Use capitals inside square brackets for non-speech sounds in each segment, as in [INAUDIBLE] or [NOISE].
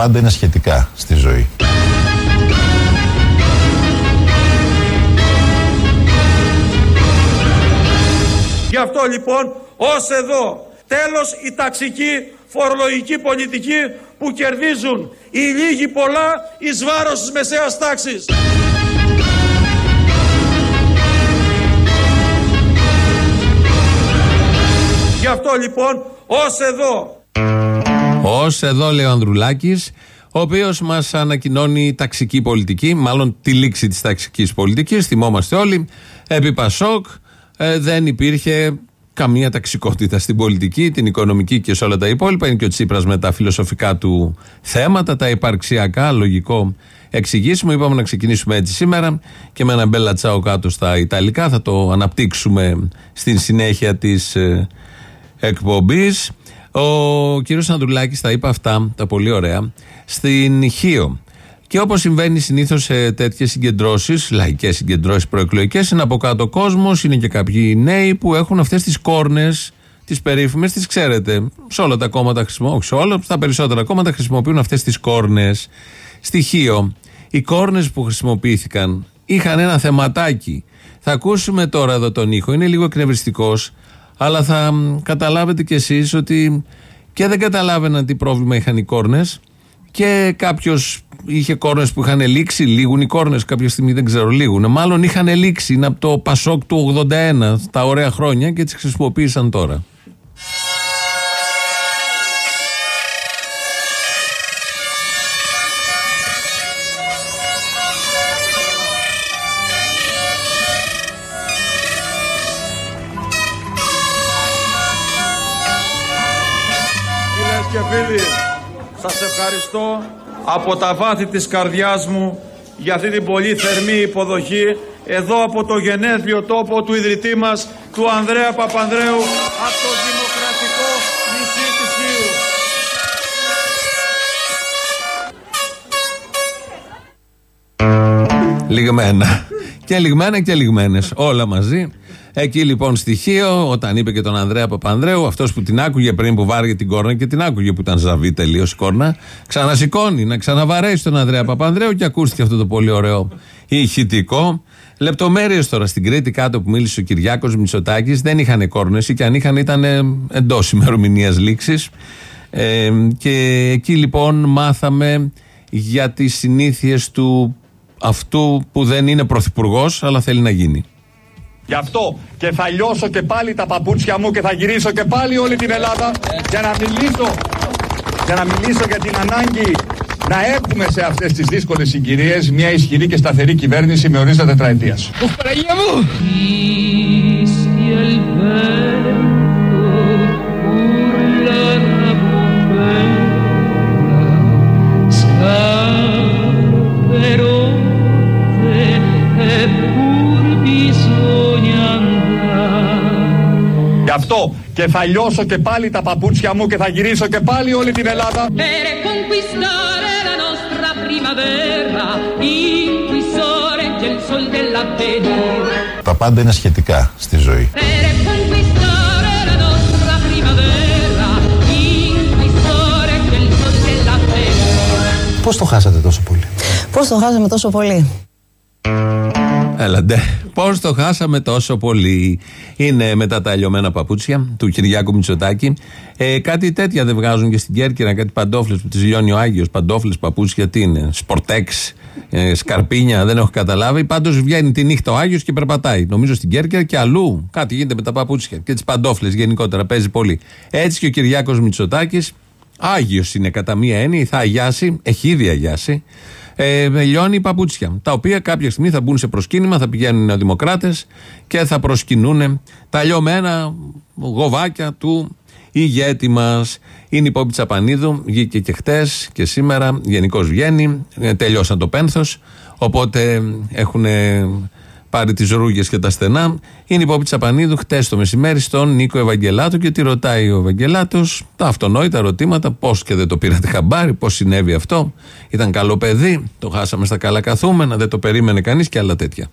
πάντα είναι σχετικά στη ζωή. Γι' αυτό λοιπόν ως εδώ τέλος η ταξική φορολογική πολιτική που κερδίζουν οι λίγοι πολλά εις βάρος της μεσαίας τάξης. Γι' αυτό λοιπόν ως εδώ Ω εδώ λέει ο Ανδρουλάκης, ο οποίος μας ανακοινώνει ταξική πολιτική, μάλλον τη λήξη της ταξικής πολιτικής. Θυμόμαστε όλοι. Επί Πασόκ ε, δεν υπήρχε καμία ταξικότητα στην πολιτική, την οικονομική και σε όλα τα υπόλοιπα. Είναι και ο Τσίπρας με τα φιλοσοφικά του θέματα, τα υπαρξιακά, λογικό εξηγήσιμο. Είπαμε να ξεκινήσουμε έτσι σήμερα και με ένα μπέλα τσάο κάτω στα Ιταλικά. Θα το αναπτύξουμε στην συνέχεια της ε, εκπομπής. Ο κύριος Ανδρουλάκης τα είπε αυτά, τα πολύ ωραία, στην Χίο. Και όπως συμβαίνει συνήθως σε τέτοιες συγκεντρώσεις, λαϊκές συγκεντρώσεις προεκλογικές, είναι από κάτω κόσμος, είναι και κάποιοι νέοι που έχουν αυτές τις κόρνες, τις περίφημες, τις ξέρετε. Σε όλα τα κόμματα χρησιμοποιούν, όχι σε όλα, στα περισσότερα κόμματα χρησιμοποιούν αυτές τις κόρνες. Στοιχείο. Οι κόρνες που χρησιμοποιήθηκαν είχαν ένα θεματάκι. Θα ακούσουμε τώρα εδώ τον ήχο, είναι λίγο εκνευριστικός, αλλά θα καταλάβετε κι εσείς ότι και δεν καταλάβαιναν τι πρόβλημα είχαν οι κόρνες και κάποιος είχε κόρνες που είχαν λήξει, λίγουν οι κόρνες κάποια στιγμή, δεν ξέρω, λίγουν. Μάλλον είχαν λήξει, είναι από το Πασόκ του 81, τα ωραία χρόνια και τις χρησιμοποίησαν τώρα. Ευχαριστώ από τα βάθη της καρδιάς μου για αυτή την πολύ θερμή υποδοχή εδώ από το γενέθλιο τόπο του ιδρυτή μας, του Ανδρέα Παπανδρέου, από το δημοκρατικό νησί της Χίου. Λιγμένα. και λιγμένα και λιγμένες. Όλα μαζί. Εκεί λοιπόν στοιχείο, όταν είπε και τον Ανδρέα Παπανδρέου, αυτός που την άκουγε πριν που βάραγε την κόρνα και την άκουγε που ήταν ζαβή τελείως η κόρνα, ξανασηκώνει να ξαναβαρέσει τον Ανδρέα Παπανδρέου και ακούστηκε αυτό το πολύ ωραίο ηχητικό. Λεπτομέρειες τώρα στην Κρήτη, κάτω που μίλησε ο Κυριάκος Μητσοτάκης, δεν είχαν κόρνες ή και αν είχαν ήταν εντός ημερομηνίας λήξης. Ε, και εκεί λοιπόν μάθαμε για τις συνήθειες του αυτού που δεν είναι πρωθυπουργός, αλλά θέλει να γίνει. Γι' αυτό και θα λιώσω και πάλι τα παπούτσια μου και θα γυρίσω και πάλι όλη την Ελλάδα για να μιλήσω, για να μιλήσω για την ανάγκη να έχουμε σε αυτές τις δύσκολες συγκυρίες μια ισχυρή και σταθερή κυβέρνηση με ορίζοντα τετραετίας. Fischia il vento, Γι' αυτό και θα λιώσω και πάλι τα παπούτσια μου και θα γυρίσω και πάλι όλη την Ελλάδα Per conquistare la nostra primavera, in cui sorregge il sol dell'avvenire. Τα πάντα είναι σχετικά στη ζωή. Per conquistare la nostra primavera, in cui sorregge il sol dell'avvenire. Πώς το χάσατε τόσο πολύ; Πώς το χάσαμε τόσο πολύ; Έλαντε. Πώς το χάσαμε τόσο πολύ; Είναι μετά τα λιωμένα παπούτσια του Κυριάκου Μητσοτάκη. Ε, κάτι τέτοια δεν βγάζουν και στην Κέρκυρα, κάτι παντόφλες που τη λιώνει ο Άγιος. Παντόφλες, παπούτσια, τι είναι. Σπορτέξ, ε, σκαρπίνια, δεν έχω καταλάβει. Πάντως βγαίνει τη νύχτα ο Άγιος και περπατάει. Νομίζω στην Κέρκυρα και αλλού. Κάτι γίνεται με τα παπούτσια και τις παντόφλες γενικότερα. Παίζει πολύ. Έτσι και ο Κυριάκος Μητσοτάκης. Άγιος είναι κατά μία έννοια, θα αγιάσει, έχει ήδη αγιάσει ε, λιώνει παπούτσια. Τα οποία κάποια στιγμή θα μπουν σε προσκύνημα, θα πηγαίνουν οι νεοδημοκράτες και θα προσκυνούν τα λιωμένα γοβάκια του ηγέτη μας. Είναι η Πόπη Τσαπανίδου, βγήκε και χτες και σήμερα, γενικώ βγαίνει, ε, τελειώσαν το πένθος. Οπότε έχουν πάρει τις ρούγες και τα στενά. Είναι η Πόπη Τσαπανίδου χτες το μεσημέρι στον Νίκο Ευαγγελάτο και τη ρωτάει ο Ευαγγελάτος τα αυτονόητα ερωτήματα. Πώς και δεν το πήρατε χαμπάρι, πώς συνέβη αυτό. Ήταν καλό παιδί, το χάσαμε στα καλά καθούμενα, δεν το περίμενε κανείς και άλλα τέτοια.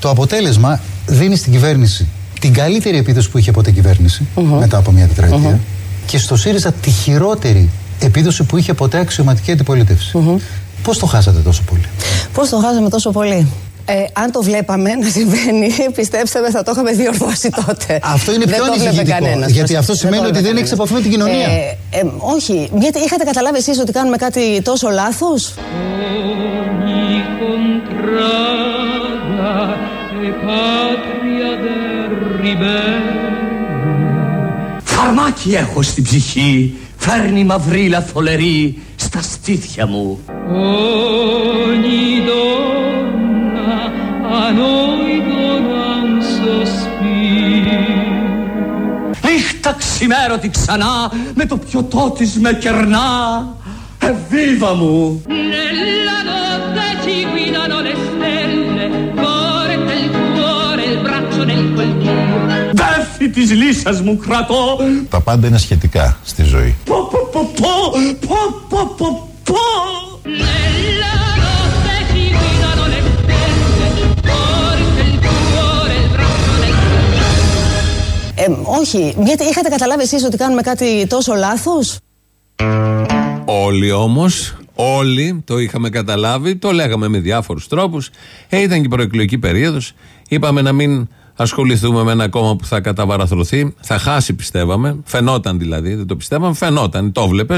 Το αποτέλεσμα δίνει στην κυβέρνηση την καλύτερη επίδοση που είχε ποτέ κυβέρνηση μετά από μια τετραετία και στο ΣΥΡΙΖΑ τη χειρότερη Επίδοση που είχε ποτέ αξιωματική αντιπολίτευση. Πώς το χάσατε τόσο πολύ; Πώς το χάσαμε τόσο πολύ; Ε, αν το βλέπαμε να συμβαίνει, [LAUGHS] πιστέψτε με, θα το είχαμε διορθώσει τότε. Αυτό είναι Δεν πιο το βλέπει ανησυχητικό, κανένας, γιατί προσέξτε, αυτό δεν σημαίνει το ότι βλέπει δεν έχεις κανένας. επαφή με την κοινωνία. Ε, ε, όχι. Γιατί είχατε καταλάβει εσείς ότι κάνουμε κάτι τόσο λάθος; Ogni contrada e patria del ribelle Φαρμάκι έχω στην ψυχή, φέρνει μαυρίλα θολερή στα στήθια μου. Ogni ξημέρωτη ξανά, με το πιωτό της με κερνά. Εβίβα μου! Nella notte ci guidano le stelle Forte il cuore, il braccio nel coltello Δέφη της λύσας μου κρατώ. Τα πάντα είναι σχετικά στη ζωή. Πω πω πω πω, πω πω πω όχι. Γιατί είχατε καταλάβει εσείς ότι κάνουμε κάτι τόσο λάθος; Όλοι όμως, όλοι το είχαμε καταλάβει, το λέγαμε με διάφορους τρόπους. Ε, ήταν και η προεκλογική περίοδος. Είπαμε να μην ασχοληθούμε με ένα κόμμα που θα καταβαραθρωθεί. Θα χάσει, πιστεύαμε. Φαινόταν δηλαδή, δεν το πιστεύαμε. Φαινόταν. Το βλέπει.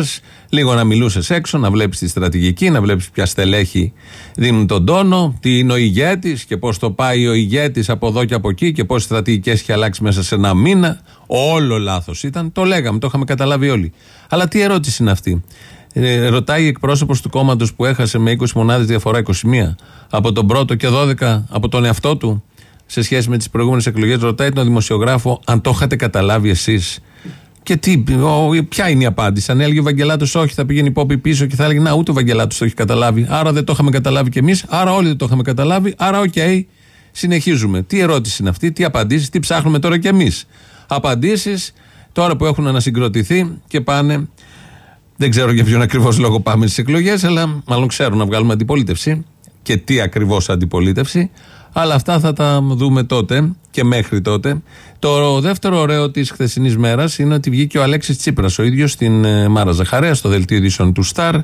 Λίγο να μιλούσες έξω, να βλέπεις τη στρατηγική, να βλέπεις ποια στελέχη δίνουν τον τόνο, τι είναι ο ηγέτης και πώς το πάει ο ηγέτης από εδώ και από εκεί και πόσες στρατηγικές έχει αλλάξει μέσα σε ένα μήνα. Όλο λάθος ήταν. Το λέγαμε, το είχαμε καταλάβει όλοι. Αλλά τι ερώτηση είναι αυτή; Ε, ρωτάει εκπρόσωπος του κόμματος που έχασε με 20 μονάδες διαφορά 21 από τον πρώτο και 12 από τον εαυτό του; Σε σχέση με τις προηγούμενες εκλογές. Ρωτάει τον δημοσιογράφο αν το είχατε καταλάβει εσείς. Και τι, ο, ποια είναι η απάντηση. Αν έλεγε ο Βαγγελάτος όχι, θα πήγαινε η Πόπη πίσω και θα έλεγε Να, ούτε ο Βαγγελάτος το έχει καταλάβει. Άρα δεν το είχαμε καταλάβει κι εμείς. Άρα όλοι δεν το είχαμε καταλάβει. Άρα, οκ, συνεχίζουμε. Τι ερώτηση είναι αυτή, τι απαντήσεις, τι ψάχνουμε τώρα κι εμείς. Απαντήσεις τώρα που έχουν ανασυγκροτηθεί και πάνε δεν ξέρω για ποιον ακριβώς λόγο πάμε στις εκλογές, αλλά μάλλον ξέρουν να βγάλουμε αντιπολίτευση και τι ακριβώς αντιπολίτευση. Αλλά αυτά θα τα δούμε τότε και μέχρι τότε. Το δεύτερο ωραίο της χθεσινής μέρας είναι ότι βγήκε ο Αλέξης Τσίπρας, ο ίδιος στην ε, Μάρα Ζαχαρέα, στο δελτίο ειδήσεων του Σταρ.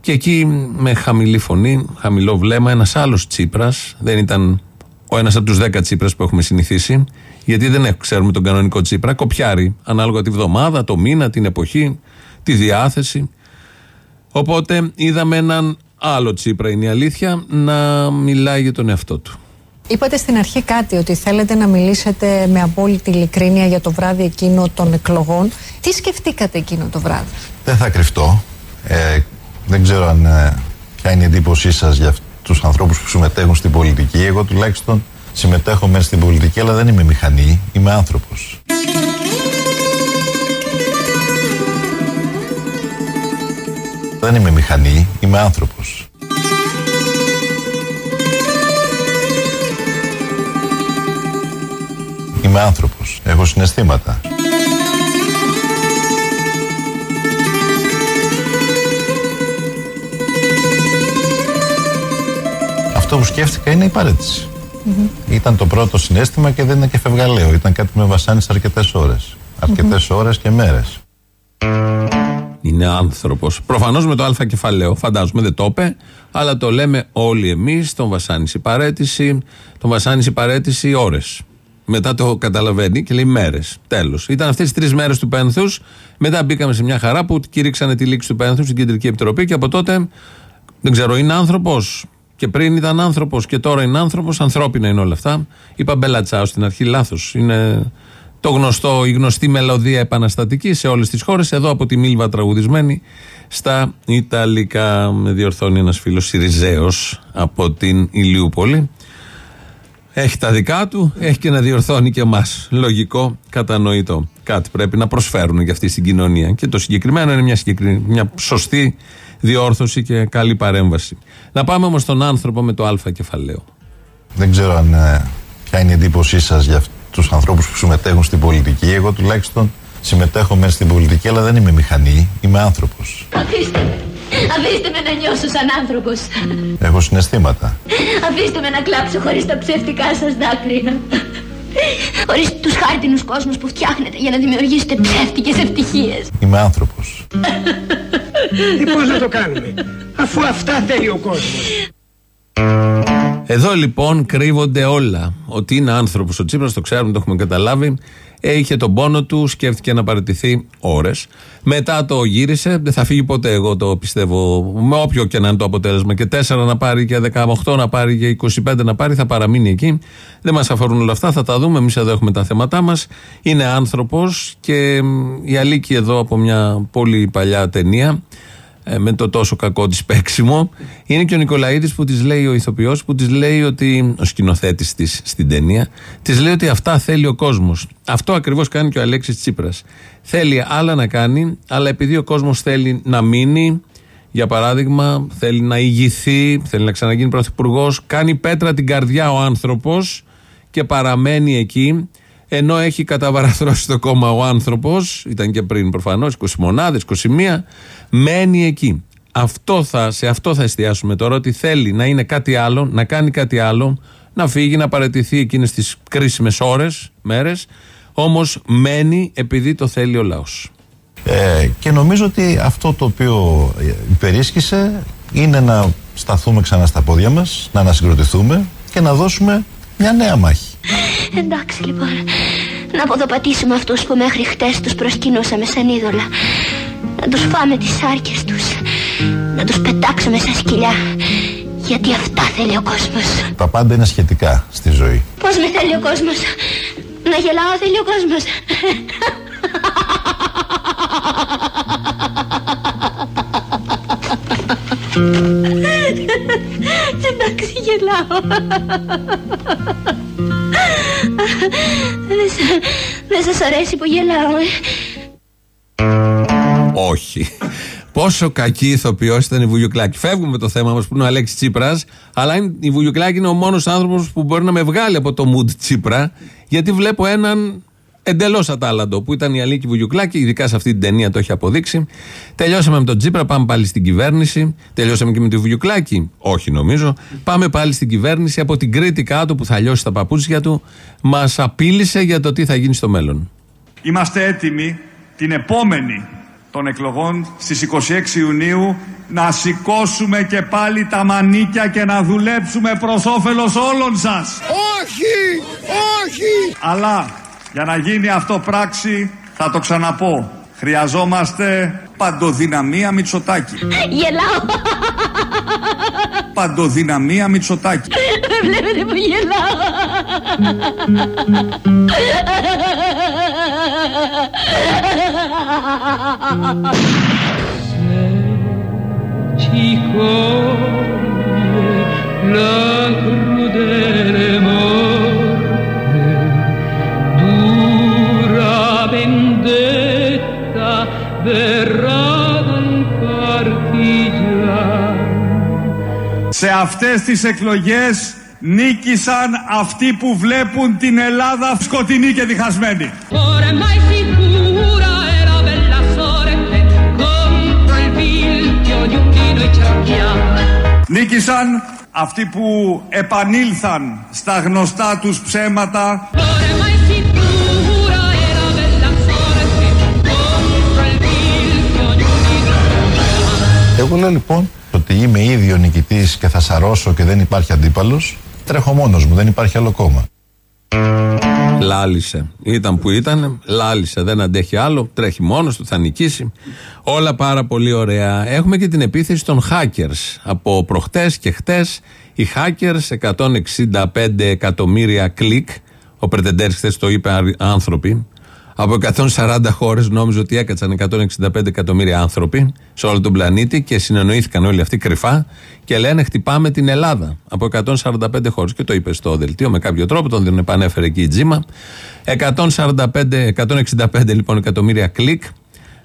Και εκεί με χαμηλή φωνή, χαμηλό βλέμμα, ένας άλλος Τσίπρας, δεν ήταν ο ένας από τους δέκα Τσίπρα που έχουμε συνηθίσει, γιατί δεν έχουμε- ξέρουμε τον κανονικό Τσίπρα, κοπιάρει ανάλογα τη βδομάδα, το μήνα, την εποχή, τη διάθεση. Οπότε είδαμε έναν άλλο Τσίπρα, είναι η αλήθεια, να μιλάει για τον εαυτό του. Είπατε στην αρχή κάτι ότι θέλετε να μιλήσετε με απόλυτη ειλικρίνεια για το βράδυ εκείνο των εκλογών. Τι σκεφτήκατε εκείνο το βράδυ; Δεν θα κρυφτώ. Ε, δεν ξέρω αν, ε, ποια είναι η εντύπωσή σας για τους ανθρώπους που συμμετέχουν στην πολιτική. Εγώ τουλάχιστον συμμετέχω μέσα στην πολιτική, αλλά δεν είμαι μηχανή, είμαι άνθρωπος. Δεν είμαι μηχανή, είμαι άνθρωπος. Είμαι άνθρωπος, έχω συναισθήματα. Αυτό που σκέφτηκα είναι η παρετηση Ήταν το πρώτο συνέστημα και δεν είναι και φευγαλαίο. Ήταν κάτι που με βασάνισε αρκετές ώρες. Αρκετές ώρες και μέρες. Είναι άνθρωπος. Προφανώς με το Α κεφαλαίο. Φαντάζομαι δεν το είπε, αλλά το λέμε όλοι εμείς. Τον βασάνισε η παρέτηση. Τον βασάνισε η παρέτηση ώρες. Μετά το καταλαβαίνει και λέει μέρες. Τέλος. Ήταν αυτές τις τρεις μέρες του πένθους. Μετά μπήκαμε σε μια χαρά που κήρυξαν τη λήξη του πένθους στην Κεντρική Επιτροπή και από τότε δεν ξέρω, είναι άνθρωπος. Και πριν ήταν άνθρωπος και τώρα είναι άνθρωπος. Ανθρώπινα είναι όλα αυτά. Είπα Μπελατσάου στην αρχή, λάθος. Είναι το γνωστό, η γνωστή μελωδία επαναστατική σε όλες τις χώρες. Εδώ από τη Μίλβα τραγουδισμένη στα Ιταλικά. Με διορθώνει ένας φίλος Σιριζέος από την Ηλιούπολη. Έχει τα δικά του, έχει και να διορθώνει και εμάς. Λογικό, κατανοητό. Κάτι πρέπει να προσφέρουν για αυτή στην κοινωνία. Και το συγκεκριμένο είναι μια, συγκεκρι... μια σωστή διόρθωση και καλή παρέμβαση. Να πάμε όμως στον άνθρωπο με το Α κεφαλαίο. Δεν ξέρω αν, ε, ποια είναι η εντύπωσή σας για τους ανθρώπους που συμμετέχουν στην πολιτική. Εγώ τουλάχιστον συμμετέχω μέσα στην πολιτική, αλλά δεν είμαι μηχανή, είμαι άνθρωπος. Αφήστε με. Αφήστε με να νιώσω σαν άνθρωπος. Έχω συναισθήματα. Αφήστε με να κλάψω χωρίς τα ψεύτικά σας δάκρυα. Ορίστε τους χάρτινους κόσμους που φτιάχνετε για να δημιουργήσετε ψεύτικες ευτυχίες. Είμαι άνθρωπος. Τι πώς να το κάνουμε, αφού αυτά θέλει ο κόσμος. Εδώ λοιπόν κρύβονται όλα. Ότι είναι άνθρωπος ο Τσίπρας, το ξέρουμε, το έχουμε καταλάβει. Είχε τον πόνο του, σκέφτηκε να παραιτηθεί ώρες. Μετά το γύρισε, δεν θα φύγει ποτέ, εγώ το πιστεύω. Με όποιο και να είναι το αποτέλεσμα. Και 4 να πάρει, και 18 να πάρει, και 25 να πάρει, θα παραμείνει εκεί. Δεν μας αφορούν όλα αυτά, θα τα δούμε. Εμείς εδώ έχουμε τα θέματά μας. Είναι άνθρωπος και η Αλίκη εδώ από μια πολύ παλιά ταινία ε, με το τόσο κακό της παίξιμο. Είναι και ο Νικολαίδης που της λέει, ο ηθοποιός, που της λέει ότι. ο σκηνοθέτης της στην ταινία, της λέει ότι αυτά θέλει ο κόσμος. Αυτό ακριβώς κάνει και ο Αλέξης Τσίπρας. Θέλει άλλα να κάνει, αλλά επειδή ο κόσμος θέλει να μείνει, για παράδειγμα, θέλει να ηγηθεί, θέλει να ξαναγίνει πρωθυπουργός, κάνει πέτρα την καρδιά ο άνθρωπος και παραμένει εκεί ενώ έχει καταβαραθρώσει το κόμμα ο άνθρωπος, ήταν και πριν προφανώς, 20 μονάδε, 21, μένει εκεί. Αυτό θα, σε αυτό θα εστιάσουμε τώρα, ότι θέλει να είναι κάτι άλλο, να κάνει κάτι άλλο, να φύγει, να παραιτηθεί εκείνες τις κρίσιμες ώρες, μέρες, όμως μένει επειδή το θέλει ο λαός. Ε, και νομίζω ότι αυτό το οποίο υπερίσχυσε είναι να σταθούμε ξανά στα πόδια μας, να ανασυγκροτηθούμε και να δώσουμε μια νέα μάχη. Εντάξει λοιπόν, να αποδοπατήσουμε αυτούς που μέχρι χτες τους προσκυνούσαμε σαν είδωλα. Να τους φάμε τις άρκες τους. Να τους πετάξουμε σαν σκυλιά. Γιατί αυτά θέλει ο κόσμος. Τα πάντα είναι σχετικά στη ζωή. Πώς με θέλει ο κόσμος. Να γελάω θέλει ο κόσμος. Εντάξει γελάω Δεν σα- Δεν σας αρέσει που γελάω ε; Όχι. Πόσο κακή ηθοποιός ήταν η Βουγιουκλάκη. Φεύγουμε με το θέμα μας που είναι ο Αλέξης Τσίπρας, αλλά είναι- η Βουγιουκλάκη είναι ο μόνος άνθρωπος που μπορεί να με βγάλει από το mood Τσίπρα, γιατί βλέπω έναν εντελώς ατάλλαντο που ήταν η Αλίκη Βουγιουκλάκη, ειδικά σε αυτή την ταινία το έχει αποδείξει. Τελειώσαμε με τον Τσίπρα, πάμε πάλι στην κυβέρνηση. Τελειώσαμε και με τη Βουγιουκλάκη; Όχι νομίζω. Πάμε πάλι στην κυβέρνηση. Από την Κρήτη κάτω που θα λιώσει τα παπούτσια του, μας απείλησε για το τι θα γίνει στο μέλλον. Είμαστε έτοιμοι την επόμενη των εκλογών στις 26 Ιουνίου να σηκώσουμε και πάλι τα μανίκια και να δουλέψουμε προς όφελος όλων σας. Όχι, όχι. Αλλά για να γίνει αυτό πράξη θα το ξαναπώ. Χρειαζόμαστε παντοδυναμία Μητσοτάκη. Γελάω Παντοδυναμία Μητσοτάκη. Βλέπετε που γελάω ci Σε αυτές τις εκλογές νίκησαν αυτοί που βλέπουν την Ελλάδα σκοτεινή και διχασμένη. Ormai sicura è la bella sorte contro il vil che ognuno di noi cerchiamo. Νίκησαν αυτοί που επανήλθαν στα γνωστά τους ψέματα Ormai sicura è la bella sorte contro il vil che ognuno di noi cerchiamo. Εγώ λέω λοιπόν ότι είμαι ήδη ο νικητής και θα σαρώσω και δεν υπάρχει αντίπαλος. Τρέχω μόνος μου, δεν υπάρχει άλλο κόμμα. Λάλησε. Ήταν που ήταν, λάλησε. Δεν αντέχει άλλο. Τρέχει μόνος του, θα νικήσει. Όλα πάρα πολύ ωραία. Έχουμε και την επίθεση των hackers. Από προχτές και χτες, οι hackers, 165 εκατομμύρια κλικ. Ο Πρετεντέρη χθες το είπε άρ- άνθρωποι. Από 140 χώρες νόμιζε ότι έκατσαν 165 εκατομμύρια άνθρωποι σε όλο τον πλανήτη και συνεννοήθηκαν όλοι αυτοί κρυφά και λένε χτυπάμε την Ελλάδα από 145 χώρες. Και το είπε στο δελτίο με κάποιο τρόπο, τον επανέφερε εκεί η Τζίμα. 145, 165 λοιπόν εκατομμύρια κλικ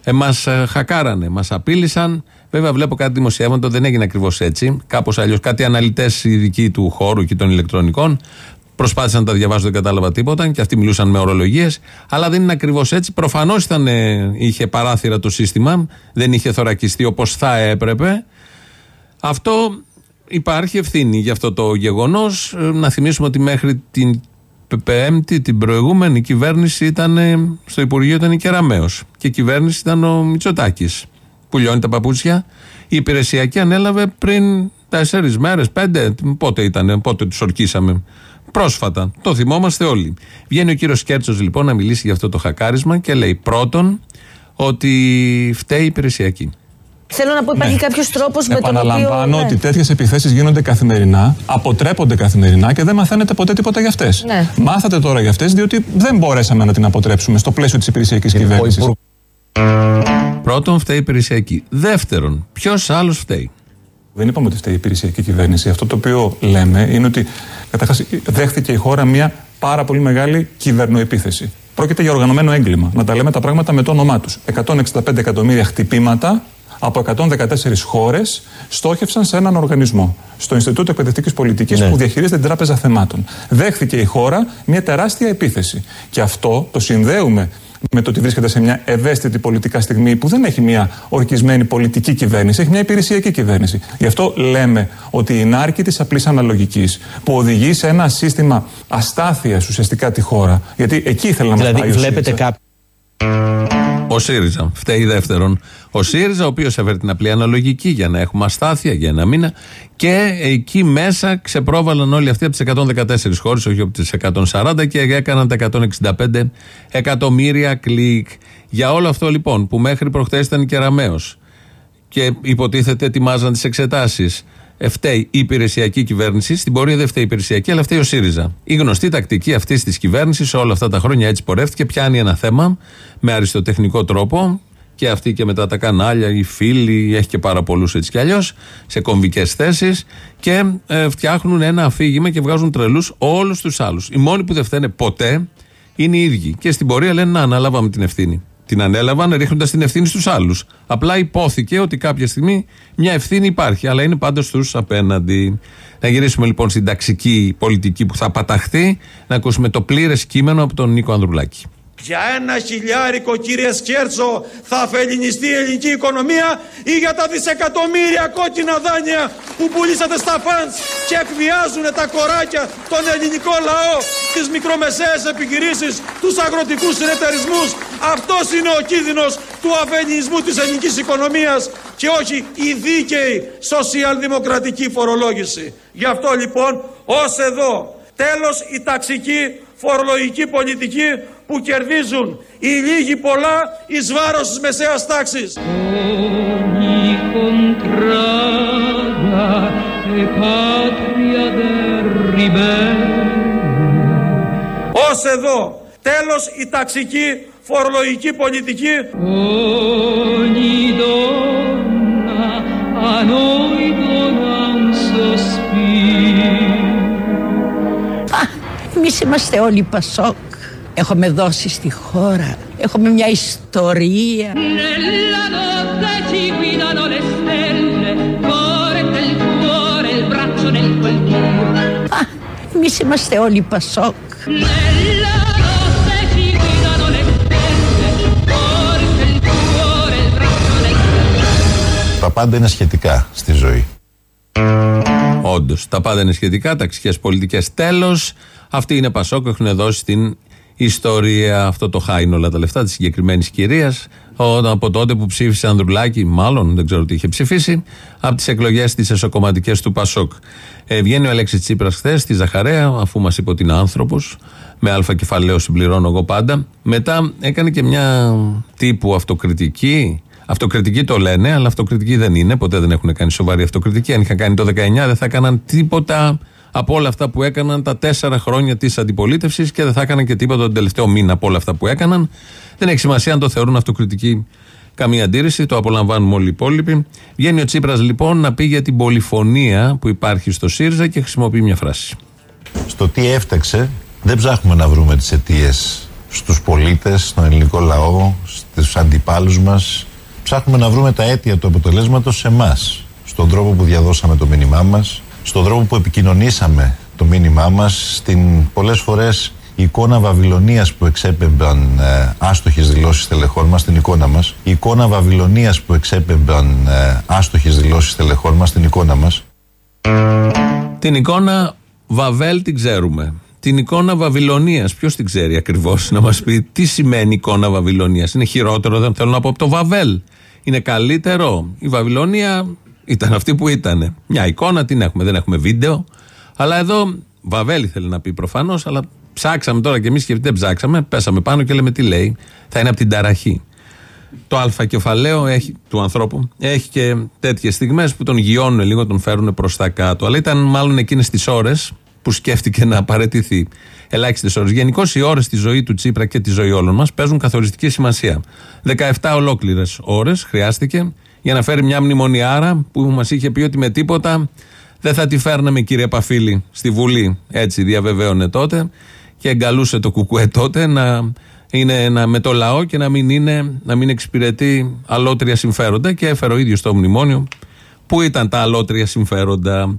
ε, μας χακάρανε, μας απείλησαν. Βέβαια, βλέπω κάτι δημοσιεύματα, δεν έγινε ακριβώς έτσι. Κάπως αλλιώς, κάτι αναλυτές ειδικοί του χώρου και των ηλεκτρονικών προσπάθησαν να τα διαβάσω, δεν κατάλαβα τίποτα και αυτοί μιλούσαν με ορολογίες. Αλλά δεν είναι ακριβώς έτσι. Προφανώς είχε παράθυρα το σύστημα, δεν είχε θωρακιστεί όπως θα έπρεπε. Αυτό υπάρχει ευθύνη για αυτό το γεγονός. Να θυμίσουμε ότι μέχρι την Πέμπτη την προηγούμενη κυβέρνηση ήταν ε, στο Υπουργείο ήταν η Κεραμέως και η κυβέρνηση ήταν ο Μητσοτάκης. Που λιώνει τα παπούτσια. Η υπηρεσιακή ανέλαβε πριν τέσσερις μέρες, πέντε. Πότε ήταν, πότε τους ορκίσαμε. Πρόσφατα. Το θυμόμαστε όλοι. Βγαίνει ο κύριος Κέρτσος λοιπόν να μιλήσει για αυτό το χακάρισμα και λέει πρώτον ότι φταίει η υπηρεσιακή. Θέλω να πω, υπάρχει Ναι. κάποιος τρόπος με τον οποίο. Επαναλαμβάνω Ναι. ότι τέτοιες επιθέσεις γίνονται καθημερινά, αποτρέπονται καθημερινά και δεν μαθαίνετε ποτέ τίποτα για αυτές. Ναι. Μάθατε τώρα για αυτές, διότι δεν μπορέσαμε να την αποτρέψουμε στο πλαίσιο της υπηρεσιακής κυβέρνησης. Πρώτον, φταίει η υπηρεσιακή. Δεύτερον, ποιος άλλος φταίει; Δεν είπαμε ότι φταίει η υπηρεσιακή κυβέρνηση. Αυτό το οποίο λέμε είναι ότι καταρχάς δέχθηκε η χώρα μια πάρα πολύ μεγάλη κυβερνοεπίθεση. Πρόκειται για οργανωμένο έγκλημα. Να τα λέμε τα πράγματα με το όνομά τους. 165 εκατομμύρια χτυπήματα από 114 χώρες στόχευσαν σε έναν οργανισμό. Στο Ινστιτούτο Εκπαιδευτικής Πολιτικής που διαχειρίζεται την Τράπεζα Θεμάτων. Δέχθηκε η χώρα μια τεράστια επίθεση. Και αυτό το συνδέουμε με το ότι βρίσκεται σε μια ευαίσθητη πολιτικά στιγμή που δεν έχει μια ορκισμένη πολιτική κυβέρνηση, έχει μια υπηρεσιακή κυβέρνηση. Γι' αυτό λέμε ότι η νάρκη της απλής αναλογικής που οδηγεί σε ένα σύστημα αστάθειας ουσιαστικά τη χώρα, γιατί εκεί ήθελε να μας Δηλαδή, πάει ο βλέπετε ΣΥΡΙΖΑ. Κάποιον. Ο ΣΥΡΙΖΑ. Φταίει δεύτερον. Ο ΣΥΡΙΖΑ, ο οποίος έφερε την απλή αναλογική για να έχουμε αστάθεια για ένα μήνα. Και εκεί μέσα ξεπρόβαλαν όλοι αυτοί από τις 114 χώρες, όχι από τις 140 και έκαναν τα 165 εκατομμύρια κλικ. Για όλο αυτό λοιπόν που μέχρι προχθέ ήταν κεραμαίος και υποτίθεται ετοιμάζαν τις εξετάσεις. Φταίει η υπηρεσιακή κυβέρνηση. Στην πορεία δεν φταίει η υπηρεσιακή, αλλά φταίει ο ΣΥΡΙΖΑ. Η γνωστή τακτική αυτής της κυβέρνησης όλα αυτά τα χρόνια έτσι πορεύτηκε. Πιάνει ένα θέμα με αριστοτεχνικό τρόπο και αυτή και μετά τα κανάλια, οι φίλοι, έχει και πάρα πολλούς έτσι κι αλλιώς, σε κομβικές θέσεις και ε, φτιάχνουν ένα αφήγημα και βγάζουν τρελούς όλους τους άλλους. Οι μόνοι που δεν φταίνε ποτέ είναι οι ίδιοι. Και στην πορεία λένε να αναλάβαμε την ευθύνη. Την ανέλαβαν ρίχνοντας την ευθύνη στους άλλους. Απλά υπόθηκε ότι κάποια στιγμή μια ευθύνη υπάρχει, αλλά είναι πάντα στους απέναντι. Να γυρίσουμε λοιπόν στην ταξική πολιτική που θα παταχθεί, να ακούσουμε το πλήρες κείμενο από τον Νίκο Ανδρουλάκη. Για ένα χιλιάρικο κύριε Σκέρτσο θα αφελινιστεί η ελληνική οικονομία ή για τα δισεκατομμύρια κόκκινα δάνεια που πουλήσατε στα φαντς και εκβιάζουν τα κοράκια, τον ελληνικό λαό, τις μικρομεσαίες επιχειρήσεις, τους αγροτικούς συνεταιρισμούς. Αυτός είναι ο κίνδυνος του αφελινισμού της ελληνικής οικονομίας και όχι η δίκαιη σοσιαλδημοκρατική φορολόγηση. Γι' αυτό λοιπόν ως εδώ τέλος η ταξική φορολογική πολιτική που κερδίζουν οι λίγοι πολλά εις βάρος της μεσαίας τάξης. Ogni contrada è patria del ribelle. Ως εδώ τέλος η ταξική φορολογική πολιτική Ogni donna a noi dona un sospiro. Εμείς είμαστε όλοι Πασόκ. Έχουμε δώσει στη χώρα. Έχουμε μια ιστορία. Nella notte ci guidano le stelle, forte il cuore, il braccio nel coltello. Α, εμείς είμαστε όλοι Πασόκ. Nella notte ci guidano le stelle, forte il cuore, il braccio nel coltello. Τα πάντα είναι σχετικά στη ζωή. Όντως, τα πάντα είναι σχετικά, ταξικές πολιτικές. Τέλος, αυτοί είναι Πασόκ, έχουν δώσει την ιστορία. Αυτό το χάιν όλα τα λεφτά της συγκεκριμένης κυρίας. Από τότε που ψήφισε Ανδρουλάκη, μάλλον δεν ξέρω τι είχε ψηφίσει, από τις εκλογές τη εσωκομματικές του Πασόκ. Ε, βγαίνει ο Αλέξης Τσίπρας χθες στη Ζαχαρέα, αφού μας είπε ότι είναι άνθρωπος, με αλφα κεφαλαίο συμπληρώνω εγώ πάντα. Μετά έκανε και μια τύπου αυτοκριτική. Αυτοκριτική το λένε, αλλά αυτοκριτική δεν είναι. Ποτέ δεν έχουν κάνει σοβαρή αυτοκριτική. Αν είχαν κάνει το 19, δεν θα έκαναν τίποτα από όλα αυτά που έκαναν τα τέσσερα χρόνια της αντιπολίτευσης και δεν θα έκαναν και τίποτα τον τελευταίο μήνα από όλα αυτά που έκαναν. Δεν έχει σημασία αν το θεωρούν αυτοκριτική. Καμία αντίρρηση, το απολαμβάνουμε όλοι οι υπόλοιποι. Βγαίνει ο Τσίπρας λοιπόν να πει για την πολυφωνία που υπάρχει στο ΣΥΡΙΖΑ και χρησιμοποιεί μια φράση. Στο τι έφταξε, δεν ψάχνουμε να βρούμε τις αιτίες στους πολίτες, στον ελληνικό λαό, στους αντιπάλους μας. Ψάχνουμε να βρούμε τα αίτια του αποτελέσματος σε εμάς, στον τρόπο που διαδώσαμε το μήνυμά μας, στον τρόπο που επικοινωνήσαμε το μήνυμά μας, στην πολλές φορές η εικόνα Βαβυλωνίας που εξέπεμπαν ε, άστοχες δηλώσεις τελεχών μας, την εικόνα μας, η εικόνα Βαβυλωνίας που εξέπεμπαν ε, άστοχες δηλώσεις τελεχών μας, την εικόνα μας, Την εικόνα Βαβέλ την ξέρουμε. την εικόνα Βαβυλωνίας. Ποιος την ξέρει ακριβώς να μας πει τι σημαίνει εικόνα Βαβυλωνίας. Είναι χειρότερο, δεν θέλω να πω, από το Βαβέλ. Είναι καλύτερο. Η Βαβυλωνία ήταν αυτή που ήταν. Μια εικόνα την έχουμε, δεν έχουμε βίντεο. Αλλά εδώ Βαβέλ ήθελε να πει προφανώς, αλλά ψάξαμε τώρα και εμείς και δεν ψάξαμε. Πέσαμε πάνω και λέμε τι λέει. Θα είναι από την ταραχή. Το αλφα κεφαλαίο έχει, του ανθρώπου έχει και τέτοιες στιγμές που τον γιώνουν λίγο, τον φέρουν προς τα κάτω. Αλλά ήταν μάλλον εκείνες τις ώρες που σκέφτηκε να παρετηθεί. Ελάχιστες ώρες. Γενικώς οι ώρες στη ζωή του Τσίπρα και τη ζωή όλων μας παίζουν καθοριστική σημασία. 17 ολόκληρες ώρες χρειάστηκε για να φέρει μια μνημονιάρα που μας είχε πει ότι με τίποτα δεν θα τη φέρναμε κύριε Παφίλη στη Βουλή. Έτσι διαβεβαίωνε τότε και εγκαλούσε το κουκουέ τότε να είναι ένα, με το λαό και να μην, είναι, να μην εξυπηρετεί αλότρια συμφέροντα και έφερε ο ίδιος το μνημόνιο που ήταν τα αλότρια συμφέροντα.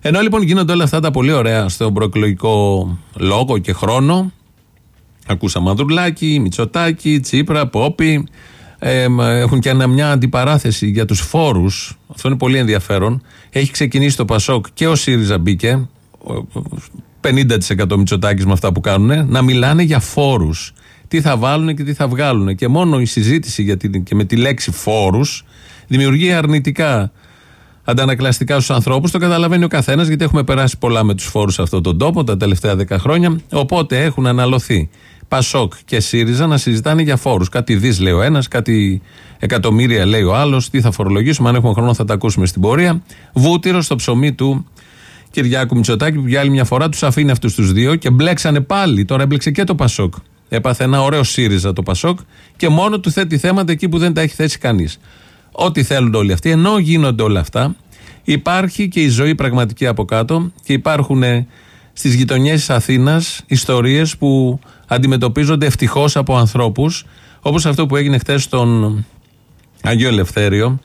Ενώ λοιπόν γίνονται όλα αυτά τα πολύ ωραία στον προεκλογικό λόγο και χρόνο, ακούσαμε Ανδρουλάκη, Μητσοτάκη, Τσίπρα, Πόπη, ε, έχουν και ένα- μια αντιπαράθεση για τους φόρους, αυτό είναι πολύ ενδιαφέρον. Έχει ξεκινήσει το Πασόκ και ο ΣΥΡΙΖΑ μπήκε, ο- 50% Μητσοτάκης με αυτά που κάνουν, να μιλάνε για φόρους. Τι θα βάλουν και τι θα βγάλουν. Και μόνο η συζήτηση για την, και με τη λέξη φόρους δημιουργεί αρνητικά αντανακλαστικά στους ανθρώπους. Το καταλαβαίνει ο καθένας, γιατί έχουμε περάσει πολλά με τους φόρους σε αυτόν τον τόπο τα τελευταία 10 χρόνια. Οπότε έχουν αναλωθεί Πασόκ και ΣΥΡΙΖΑ να συζητάνε για φόρους. Κάτι δις λέει ο ένας, κάτι εκατομμύρια λέει ο άλλος. Τι θα φορολογήσουμε, αν έχουμε χρόνο θα τα ακούσουμε στην πορεία. Βούτυρο στο ψωμί του Κυριάκου Μητσοτάκη που για άλλη μια φορά τους αφήνει αυτούς τους δύο και μπλέξανε πάλι. Τώρα έμπλεξε και το Πασόκ. Έπαθε ένα ωραίο ΣΥΡΙΖΑ το Πασόκ και μόνο του θέτει θέματα εκεί που δεν τα έχει θέσει κανείς. Ό,τι θέλουν όλοι αυτοί. Ενώ γίνονται όλα αυτά, υπάρχει και η ζωή πραγματική από κάτω και υπάρχουν στις γειτονιές της Αθήνας ιστορίες που αντιμετωπίζονται ευτυχώς από ανθρώπους, όπως αυτό που έγινε χθες στον Αγίο Ελευθέριο.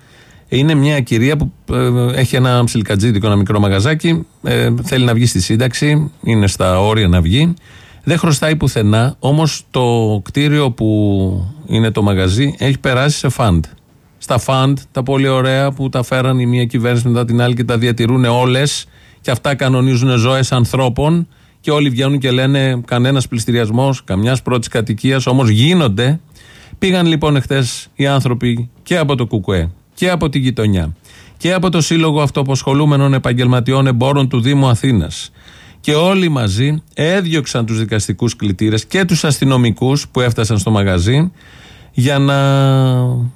Είναι μια κυρία που ε, έχει ένα ψιλικατζίδικο, ένα μικρό μαγαζάκι. ε, θέλει να βγει στη σύνταξη, είναι στα όρια να βγει. Δεν χρωστάει πουθενά, όμως το κτίριο που είναι το μαγαζί έχει περάσει σε φαντ. Στα φαντ, τα πολύ ωραία που τα φέραν η μία κυβέρνηση μετά την άλλη και τα διατηρούν όλες και αυτά κανονίζουν ζωές ανθρώπων. Και όλοι βγαίνουν και λένε κανένας πληστηριασμός, καμιάς πρώτης κατοικίας, όμως γίνονται. Πήγαν λοιπόν εχθές οι άνθρωποι και από το ΚΚΕ και από τη γειτονιά και από το Σύλλογο Αυτοαποσχολούμενων Επαγγελματιών Εμπόρων του Δήμου Αθήνας. Και όλοι μαζί έδιωξαν τους δικαστικούς κλητήρες και τους αστυνομικούς που έφτασαν στο μαγαζί για να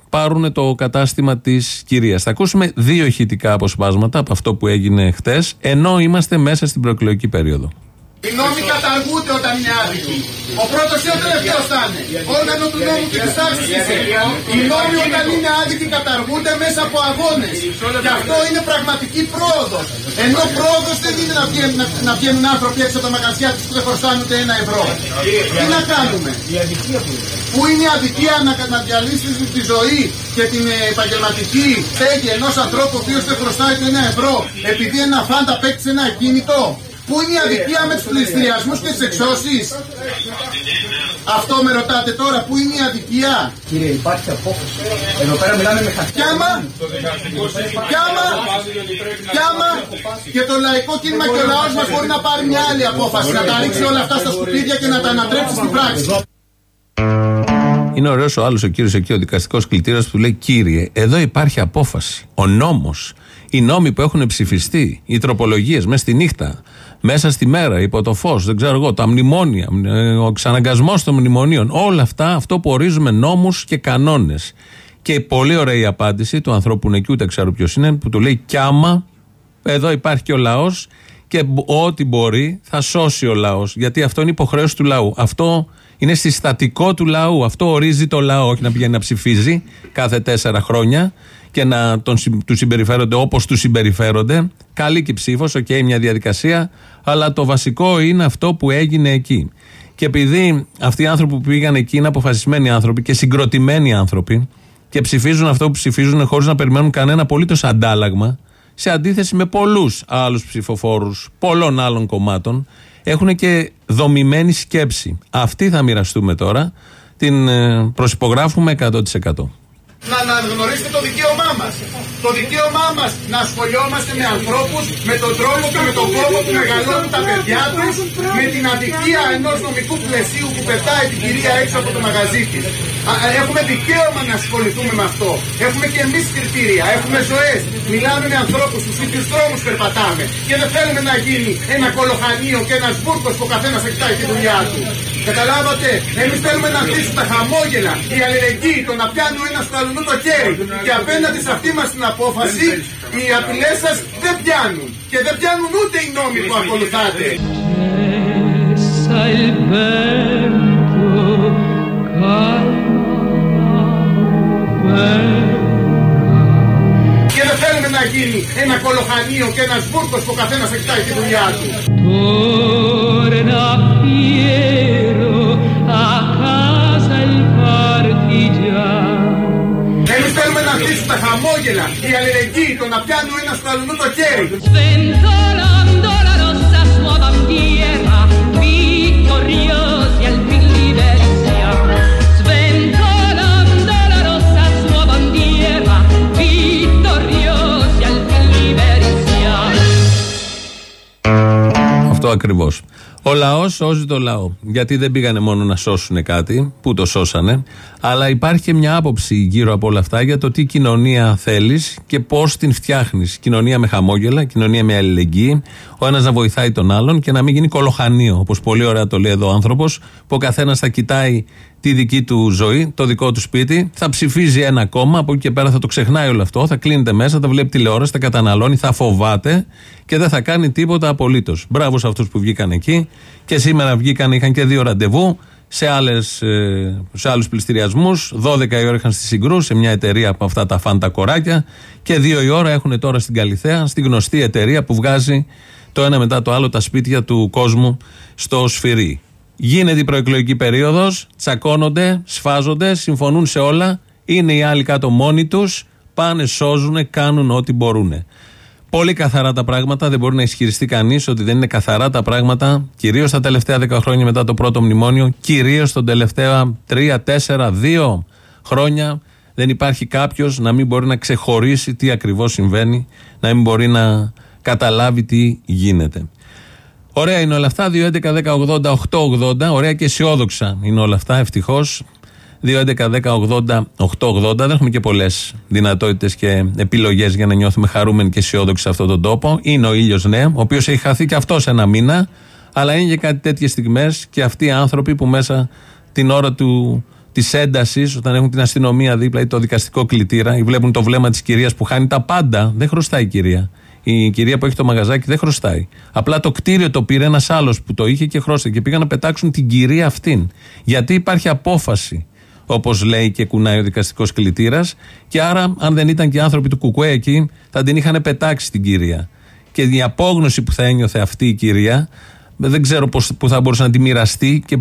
πάρουν το κατάστημα της κυρίας. Θα ακούσουμε δύο ηχητικά αποσπάσματα από αυτό που έγινε χτες, ενώ είμαστε μέσα στην προεκλογική περίοδο. Οι νόμοι καταργούνται όταν είναι άδικοι. Ο πρώτος ή ο τελευταίος θα είναι. Όργανο του νόμου και της τάξης είσαι. Οι νόμοι όταν είναι άδικοι καταργούνται μέσα από αγώνες. Και αυτό είναι πραγματική πρόοδος. Ενώ πρόοδος δεν είναι να βγαίνουν, να, να βγαίνουν άνθρωποι έξω από τα μαγαζιά τους που δεν χρωστάνε ούτε ένα ευρώ. Τι να κάνουμε; Πού είναι η αδικία να, να διαλύσεις τη ζωή και την ε, επαγγελματική στέγη ενός ανθρώπου ο οποίος δεν χρωστάει ούτε ένα ευρώ επειδή ένα φάντα παίξει ένα ακίνητο. Πού είναι η αδικία με τους πληστηριασμού και τις εξώσεις; Αυτό με ρωτάτε τώρα, πού είναι η αδικία; Κύριε, υπάρχει απόφαση. Εδώ πέρα μιλάμε με χαρτιά. Κι άμα, κι άμα, κι άμα και το λαϊκό κίνημα και ο λαός μας μπορεί να πάρει μια άλλη απόφαση. Να τα ρίξει όλα αυτά στα σκουπίδια και να τα ανατρέψει στην πράξη. Είναι ωραίος ο άλλος, ο κύριος εκεί, ο δικαστικός κλητήρας που λέει: Κύριε, εδώ υπάρχει απόφαση. Ο νόμος. Οι νόμοι που έχουν ψηφιστεί, οι τροπολογίες μέσα στη νύχτα, μέσα στη μέρα, υπό το φως, δεν ξέρω εγώ, τα μνημόνια, ε, ο εξαναγκασμό των μνημονίων, όλα αυτά, αυτό που ορίζουμε νόμους και κανόνες. Και πολύ ωραία η απάντηση του ανθρώπου που είναι εκεί, ούτε ξέρω ποιος είναι, που του λέει: Κι άμα εδώ υπάρχει και ο λαός και μπο- ό,τι μπορεί θα σώσει ο λαός. Γιατί αυτό είναι υποχρέωση του λαού. Αυτό είναι συστατικό του λαού. Αυτό ορίζει το λαό. Όχι να πηγαίνει να ψηφίζει κάθε τέσσερα χρόνια και να τον, συ- του συμπεριφέρονται όπως τους συμπεριφέρονται. Καλή και η ψήφος, οκ, μια διαδικασία. Αλλά το βασικό είναι αυτό που έγινε εκεί. Και επειδή αυτοί οι άνθρωποι που πήγαν εκεί είναι αποφασισμένοι άνθρωποι και συγκροτημένοι άνθρωποι και ψηφίζουν αυτό που ψηφίζουν χωρίς να περιμένουν κανένα απολύτως αντάλλαγμα, σε αντίθεση με πολλούς άλλους ψηφοφόρους πολλών άλλων κομμάτων, έχουν και δομημένη σκέψη. Αυτή θα μοιραστούμε τώρα. Την ε, προσυπογράφουμε 100%. Να να αναγνωρίσετε το δικαίωμά μας. Το δικαίωμά μας να ασχολιόμαστε με ανθρώπους, με τον τρόπο και με τον κόπο που μεγαλώνουν τα παιδιά τους, με την αδικία ενός νομικού πλαισίου που πετάει την κυρία έξω από το μαγαζί της. Α, α, Έχουμε δικαίωμα να ασχοληθούμε με αυτό. Έχουμε και εμείς κριτήρια, έχουμε ζωές. Μιλάμε με ανθρώπους, στους ίδιους δρόμους περπατάμε. Και δεν θέλουμε να γίνει ένα κολοχανίο και ένας βούρκος που ο καθένας θα κοιτάει τη δουλειά του. Καταλάβατε, εμείς θέλουμε να αφήσουμε τα χαμόγελα, η αλληλεγγύη, το να πιάνουμε ένα στο αλλού το χέρι. Και απέναντι σε αυτή μας την απόφαση, οι απειλές σας δεν πιάνουν. Και δεν πιάνουν ούτε οι νόμοι που ακολουθάτε. Cessa il vento, Και δεν θέλουμε να γίνει ένα κολοχανίο και ένας βούρκος που ο καθένας θα κοιτάει τη δουλειά του. torna fiero a casa il partigiano. Εμείς θέλουμε να αφήσουμε τα χαμόγελα, η αλληλεγγύη, το να πιάνουμε ένα στο αλλού το χέρι. Αυτό ακριβώς. Ο λαός σώζει το λαό. Γιατί δεν πήγανε μόνο να σώσουν κάτι, που το σώσανε, αλλά υπάρχει και μια άποψη γύρω από όλα αυτά για το τι κοινωνία θέλεις και πώς την φτιάχνεις. Κοινωνία με χαμόγελα, κοινωνία με αλληλεγγύη, ο ένας να βοηθάει τον άλλον και να μην γίνει κολοχανίο, όπως πολύ ωραία το λέει εδώ ο άνθρωπος, που ο καθένας θα κοιτάει τη δική του ζωή, το δικό του σπίτι, θα ψηφίζει ένα κόμμα, από εκεί και πέρα θα το ξεχνάει όλο αυτό, θα κλείνεται μέσα, θα βλέπει τηλεόραση, θα καταναλώνει, θα φοβάται και δεν θα κάνει τίποτα απολύτως. Μπράβο σε αυτούς που βγήκαν εκεί και σήμερα βγήκαν, είχαν και δύο ραντεβού σε, άλλες, ε, σε άλλους πληστηριασμούς 12 η ώρα είχαν στη Συγκρού σε μια εταιρεία από αυτά τα φάντα κοράκια και δύο η ώρα έχουν τώρα στην Καλιθέα στη γνωστή εταιρεία που βγάζει το ένα μετά το άλλο τα σπίτια του κόσμου στο σφυρί. Γίνεται η προεκλογική περίοδος, τσακώνονται, σφάζονται, συμφωνούν σε όλα. Είναι οι άλλοι κάτω μόνοι τους, πάνε, σώζουν, κάνουν ό,τι μπορούν. Πολύ καθαρά τα πράγματα, δεν μπορεί να ισχυριστεί κανείς ότι δεν είναι καθαρά τα πράγματα, κυρίως τα τελευταία 10 χρόνια μετά το πρώτο μνημόνιο, κυρίως τον τελευταία 3, 4, 2 χρόνια. Δεν υπάρχει κάποιος να μην μπορεί να ξεχωρίσει τι ακριβώς συμβαίνει, να μην μπορεί να καταλάβει τι γίνεται. Ωραία είναι όλα αυτά. 2.11.10.80.880. Ωραία και αισιόδοξα είναι όλα αυτά, ευτυχώς. 2.11.10.80.880. Δεν έχουμε και πολλές δυνατότητες και επιλογές για να νιώθουμε χαρούμενοι και αισιόδοξοι σε αυτόν τον τόπο. Είναι ο ήλιος, ναι, ο οποίος έχει χαθεί και αυτός ένα μήνα. Αλλά είναι και κάτι τέτοιες στιγμές και αυτοί οι άνθρωποι που μέσα την ώρα του, της έντασης, όταν έχουν την αστυνομία δίπλα ή το δικαστικό κλητήρα, ή βλέπουν το βλέμμα της κυρίας που χάνει τα πάντα. Δεν χρωστάει η κυρία. Η κυρία που έχει το μαγαζάκι δεν χρωστάει. Απλά το κτίριο το πήρε ένας άλλος που το είχε και χρώστηκε και πήγαν να πετάξουν την κυρία αυτήν. Γιατί υπάρχει απόφαση, όπως λέει και κουνάει ο δικαστικός κλητήρας, και άρα, αν δεν ήταν και οι άνθρωποι του Κουκουέ εκεί, θα την είχαν πετάξει την κυρία. Και η απόγνωση που θα ένιωθε αυτή η κυρία, δεν ξέρω πώς, που θα μπορούσε να τη μοιραστεί και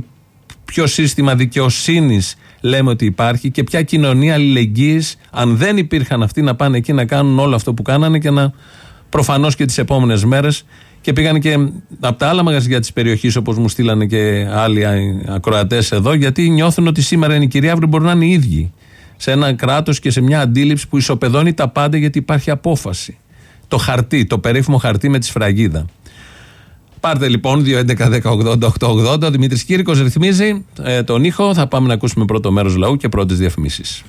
ποιο σύστημα δικαιοσύνης λέμε ότι υπάρχει και ποια κοινωνία αλληλεγγύης, αν δεν υπήρχαν αυτοί να πάνε εκεί να κάνουν όλο αυτό που κάνανε και να προφανώς και τις επόμενες μέρες και πήγαν και από τα άλλα μαγαζιά της περιοχής, όπως μου στείλανε και άλλοι ακροατές εδώ, γιατί νιώθουν ότι σήμερα είναι η κυρία, αύριο μπορεί να είναι οι ίδιοι. Σε ένα κράτος και σε μια αντίληψη που ισοπεδώνει τα πάντα γιατί υπάρχει απόφαση. Το χαρτί, το περίφημο χαρτί με τη σφραγίδα. Πάρτε λοιπόν 2.11.10.80.880. Ο Δημήτρης Κύρικος ρυθμίζει ε, τον ήχο. Θα πάμε να ακούσουμε πρώτο μέρος λαού και πρώτες διαφημίσεις.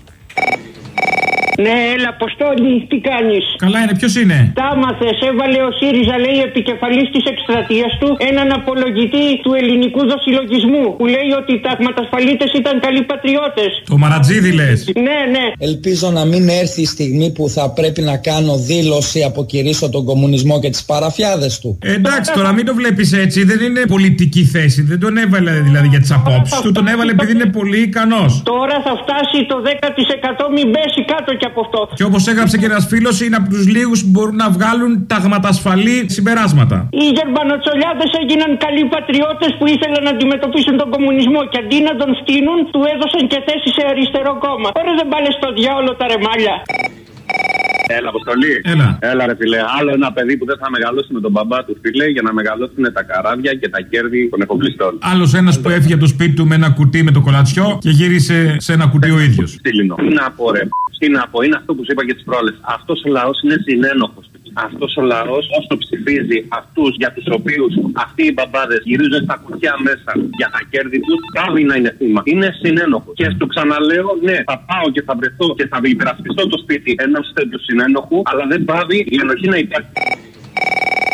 Ναι, έλα, Αποστόλη, τι κάνεις; Καλά είναι, ποιος είναι; Τα άμαθες, έβαλε ο ΣΥΡΙΖΑ, λέει, επικεφαλής της εκστρατείας του, έναν απολογητή του ελληνικού δοσυλλογισμού. Που λέει ότι οι ταγματασφαλίτε ήταν καλοί πατριώτες. Το μαρατζίδι λες. Ναι, ναι. Ελπίζω να μην έρθει η στιγμή που θα πρέπει να κάνω δήλωση αποκηρύσω τον κομμουνισμό και τις παραφιάδες του. Ε, εντάξει, τώρα μην το βλέπεις έτσι. Δεν είναι πολιτική θέση. Δεν τον έβαλε δηλαδή για τις απόψεις του. Τον έβαλε επειδή είναι πολύ ικανός. Τώρα θα φτάσει το 10% μην πέσει κάτω και από αυτό. Και όπως έγραψε και ένας φίλος, είναι από τους λίγους που μπορούν να βγάλουν ταγματασφαλή συμπεράσματα. Οι Γερμανοτσολιάδες έγιναν καλοί πατριώτες που ήθελαν να αντιμετωπίσουν τον κομμουνισμό και αντί να τον φτύνουν, του έδωσαν και θέση σε αριστερό κόμμα. Τώρα δεν πάνε στο διάολο τα ρεμάλια. Έλα, αποστολή. Έλα. Έλα, ρε φιλέ. Άλλο ένα παιδί που δεν θα μεγαλώσει με τον μπαμπά του, φίλε, για να μεγαλώσουν τα καράβια και τα κέρδη των εφοπλιστών. Άλλος ένας που έφυγε από το σπίτι του με ένα κουτί με το κολατσιό και γύρισε σε ένα κουτί ο ίδιος. Στήλινο. Τι να πω, ρε. Τι να πω, είναι αυτό που σου είπα και τις πρόλες. Αυτός ο λαός είναι συνένοχος. Αυτός ο λαός, όσο ψηφίζει αυτούς για τους οποίους αυτοί οι μπαμπάδες γυρίζουν στα κουτιά μέσα για τα κέρδη τους, πάβει να είναι θύμα. Είναι συνένοχος. Και στο ξαναλέω, ναι, θα πάω και θα βρεθώ και θα υπερασπιστώ το σπίτι ενός τέτοιου συνένοχου, αλλά δεν πάβει η ενοχή να υπάρχει.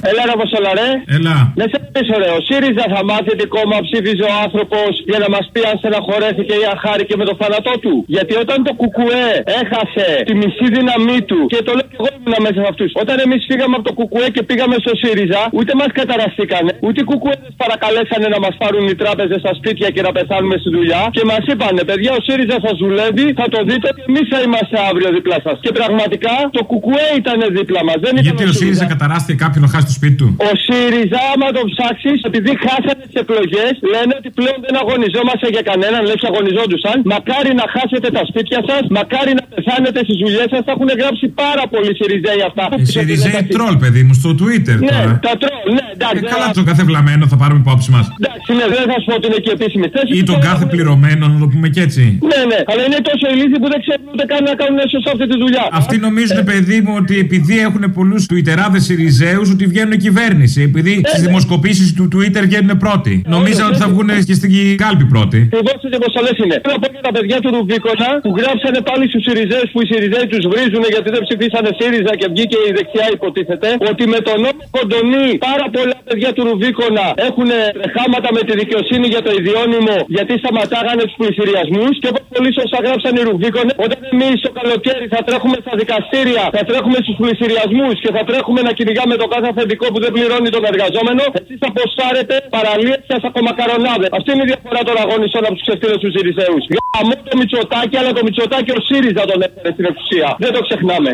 Έλα, ρε Αποστολά, ρε. Έλα. Να σε ρωτήσω, ρε. Ο ΣΥΡΙΖΑ θα μάθει τι κόμμα ψήφιζε ο άνθρωπος για να μας πει αν στεναχωρέθηκε ή αν χάρηκε με το θάνατό του. Γιατί όταν το Κουκουέ έχασε τη μισή δύναμή του, και το λέω και εγώ ήμουν μέσα σε αυτούς, όταν εμείς φύγαμε από το Κουκουέ και πήγαμε στο ΣΥΡΙΖΑ, ούτε μας καταραστήκανε, ούτε οι Κουκουέδε παρακαλέσανε να μας πάρουν οι τράπεζες στα σπίτια και να πεθάνουμε στη δουλειά. Και μας είπανε, παιδιά, ο ΣΥΡΙΖΑ σα δουλεύει, θα το δείτε ότι εμείς θα είμαστε αύριο δίπλα σας. Και πραγματικά το Κουκουέ ήταν δίπλα μας. Δεν ήταν Γιατί ο ΣΥΡΙΖΑ καταράστηκε κάποιον να χάσει το σπίτι του. ο ΣΥΡΙΖΑ, άμα το ψάξεις, επειδή χάσανε τις εκλογές, λένε ότι πλέον δεν αγωνιζόμαστε για κανέναν, λες αγωνιζόντουσαν. Μακάρι να χάσετε τα σπίτια σας, μακάρι να πεθάνετε στις δουλειές σας. Τα έχουν γράψει πάρα πολλοί ΣΥΡΙΖΑΙ αυτά. Η ΣΥΡΙΖΑ τρόλ, παιδί μου, στο Twitter Ναι, τώρα. τα τρόλ, ναι, εντάξει. Ε, καλά, τον κάθε βλαμμένο θα πάρουμε υπόψη μας. Εντάξει, ναι, δεν θα σου πω ότι είναι και επίσημη θέση. Ή τον κάθε πληρωμένο, να το πούμε και έτσι. Ναι, ναι, αλλά είναι τόσο ηλίθιοι που δεν ξέρουν ούτε καν να κάνουν σωστά αυτή τη δουλειά. Αυτοί νομίζουν, παιδί μου, ότι επειδή έχουν πολλούς Twitterάδες Σιριζέους, ότι βγαίνουν κυβέρνηση. Επειδή Ε, στις ναι. δημοσκοπήσεις του Twitter βγαίνουν πρώτοι. Νομίζαν ότι θα βγουν και στην κάλπη πρώτοι. Εγώ σε αποστολέ είναι. Θέλω να πω για τα παιδιά του Ρουβίκονα που γράψανε πάλι στους Σιριζέους που οι Σιριζέοι τους βρίζουν γιατί δεν ψηφίσανε ΣΥΡΙΖΑ και βγήκε η δεξιά υποτίθεται. Ότι με τον νόμο Κοντονή πάρα πολλά παιδιά του Ρουβίκονα έχουν τρεχάματα με τη δικαιοσύνη για το ιδιώνυμο γιατί σταματάγανε τους πλησιριασμού. Και όπως πολύ σωστά γράψαν οι Ρουβίκονε, όταν εμείς το καλοκαίρι θα τρέχουμε στα δικαστήρια, θα τρέχουμε στους πλησιριασμού και θα τρέχουμε να κυνηγάμε το κάθε αφεντικό που δεν πληρώνει τον εργαζόμενο, εσείς θα ποστάρετε παραλίες και θα κομμακαρονάδε. Αυτή είναι η διαφορά των αγωνιστών από του ξεφτύλε του Σιριζέου. Γαμώ το Μητσοτάκι, αλλά το Μητσοτάκι ο ΣΥΡΙΖΑ τον έφερε στην εξουσία. Δεν το ξεχνάμε.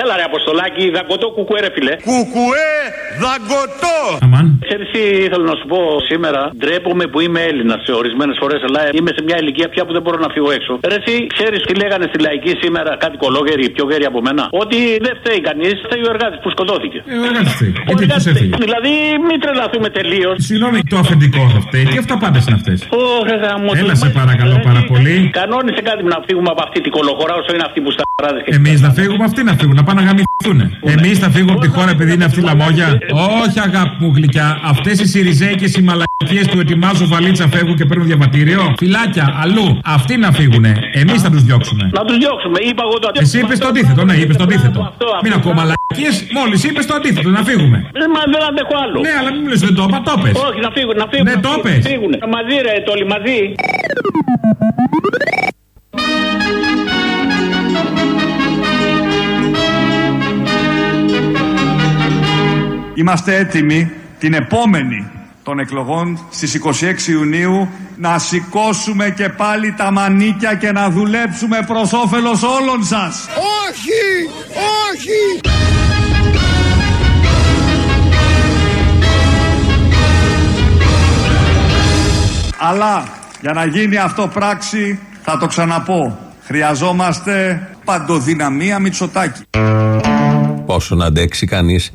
Έλα, ρε Αποστολάκη, δαγκωτό κουκουέ, ρε φιλέ. Κουκουέ, δαγκωτό! Αμάν. Ξέρεις τι ήθελα να σου πω σήμερα; Ντρέπομαι που είμαι Έλληνα σε ορισμένες φορέ, αλλά είμαι σε μια ηλικία πια που δεν μπορώ να φύγω έξω. Ρε, εσύ ξέρεις τι λέγανε στη λαϊκή σήμερα, κάτι κολόγεροι, πιο γέροι από μένα; Ότι δεν φταίει κανείς, φταίει ο εργάτης που σκοτώθηκε. Ε, ο εργάτης φταίει. Ο Γιατί εργάτης του έφυγε; φταίει. Δηλαδή, μην τρελαθούμε τελείως. Συγγνώμη, το αφεντικό θα φταίει. Τι αυτά πάντα είναι αυτές. Έλα, σε παρακαλώ πάρα πολύ. Κανόνισε κάτι να φύγουμε από αυτή την κολοχωρά όσο είναι αυτή που στα και Εμείς να φύγουμε, αυτοί να φύγουν, να πάνε να γαμηθούν. Εμείς θα φύγουμε από τη χώρα επειδή είναι αυτή η λαμόγια. Όχι, αγάπη μου γλυκιά. Αυτές οι Σιριζέικε οι μαλακίε που ετοιμάζω βαλίτσα φεύγουν και παίρνουν διαβατήριο. Φυλάκια, αλλού. Αυτοί να φύγουν. Εμείς θα τους διώξουμε. Να τους διώξουμε. Είπα εγώ το Εσύ είπες το αντίθετο, ναι, είπες το αντίθετο. Μην ακούω μαλακίες, μόλις είπες το αντίθετο, να φύγουμε. Ε, Μα δεν αντέχω άλλο. Ναι, αλλά μην μου λε δεν το είπα, το πες. Όχι, να φύγουν, να φύγουν. Ναι, να το φύγουν, πες. να φύγουν. Μαζί, ρε, τόλοι, μαζί. Είμαστε έτοιμοι την επόμενη των εκλογών στις 26 Ιουνίου να σηκώσουμε και πάλι τα μανίκια και να δουλέψουμε προς όφελος όλων σας. Όχι! Όχι! Αλλά για να γίνει αυτό πράξη θα το ξαναπώ. Χρειαζόμαστε παντοδυναμία Μητσοτάκη. Πόσο να αντέξει κανείς.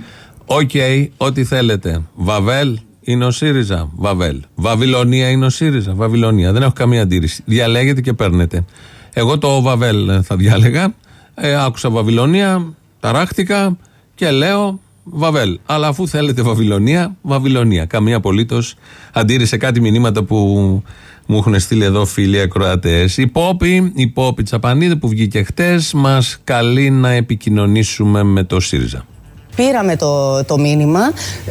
Οκ, ό,τι θέλετε. Βαβέλ είναι ο ΣΥΡΙΖΑ. Βαβέλ. Βαβυλωνία είναι ο ΣΥΡΙΖΑ. Βαβυλωνία. Δεν έχω καμία αντίρρηση. Διαλέγετε και παίρνετε. Εγώ το Βαβέλ ε, θα διάλεγα. Ε, άκουσα Βαβυλωνία, ταράχτηκα και λέω Βαβέλ. Αλλά αφού θέλετε Βαβυλωνία, Βαβυλωνία. Καμία απολύτως αντίρρηση σε κάτι μηνύματα που μου έχουν στείλει εδώ φίλοι ακροατές. Η Πόπη, η Πόπη Τσαπανίδου που βγήκε χτες, μας καλεί να επικοινωνήσουμε με το ΣΥΡΙΖΑ. Πήραμε το, το μήνυμα,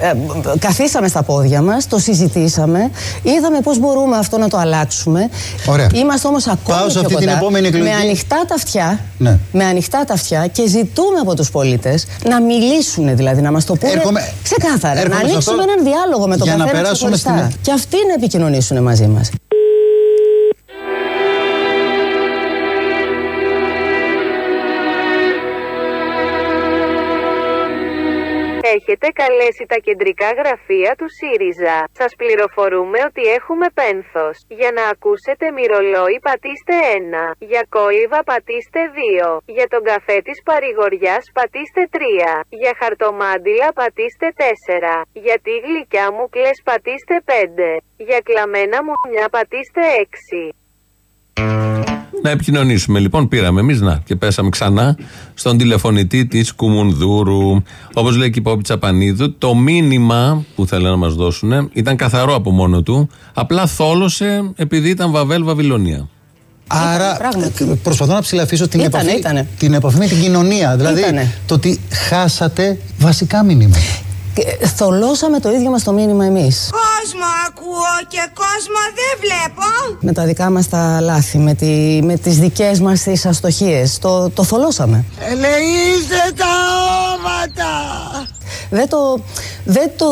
ε, καθίσαμε στα πόδια μας, το συζητήσαμε, είδαμε πώς μπορούμε αυτό να το αλλάξουμε. Ωραία. Είμαστε όμως ακόμη Πάω σε πιο αυτή την κοντά, επόμενη εκλογική- με ανοιχτά τα αυτιά, Ναι. με ανοιχτά τα αυτιά και ζητούμε από τους πολίτες να μιλήσουν δηλαδή, να μας το πούνε Έρχομαι- ξεκάθαρα, έρχομαι να σε ανοίξουμε αυτό έναν διάλογο με τον για να καθένα περάσουμε ξεχωριστά. στην- Και αυτοί να επικοινωνήσουν μαζί μας. Έχετε καλέσει τα κεντρικά γραφεία του ΣΥΡΙΖΑ. Σας πληροφορούμε ότι έχουμε πένθος. Για να ακούσετε μυρολόι πατήστε 1. Για κόλληβα πατήστε 2. Για τον καφέ της παρηγοριάς πατήστε 3. Για χαρτομάντιλα πατήστε 4. Για τη γλυκιά μου κλες πατήστε 5. Για κλαμμένα μου μια πατήστε 6. Να επικοινωνήσουμε λοιπόν. Πήραμε εμείς να και πέσαμε ξανά στον τηλεφωνητή της Κουμουνδούρου. Όπως λέει και η Πόπη Τσαπανίδου, το μήνυμα που θέλανε να μας δώσουν ήταν καθαρό από μόνο του. Απλά θόλωσε επειδή ήταν Βαβέλ Βαβυλωνία. Άρα προσπαθώ να ψηλαφίσω την, Ήτανε, επαφή, ήτανε. την επαφή με την κοινωνία. Δηλαδή Ήτανε. το ότι χάσατε βασικά μηνύματα. Και Θολώσαμε το ίδιο μας το μήνυμα εμείς. Κόσμο ακούω και κόσμο δεν βλέπω. Με τα δικά μας τα λάθη, με, τη, με τις δικές μας τις αστοχίες. Το, το θολώσαμε. Ελεήστε τα όματα. Δεν το, δεν το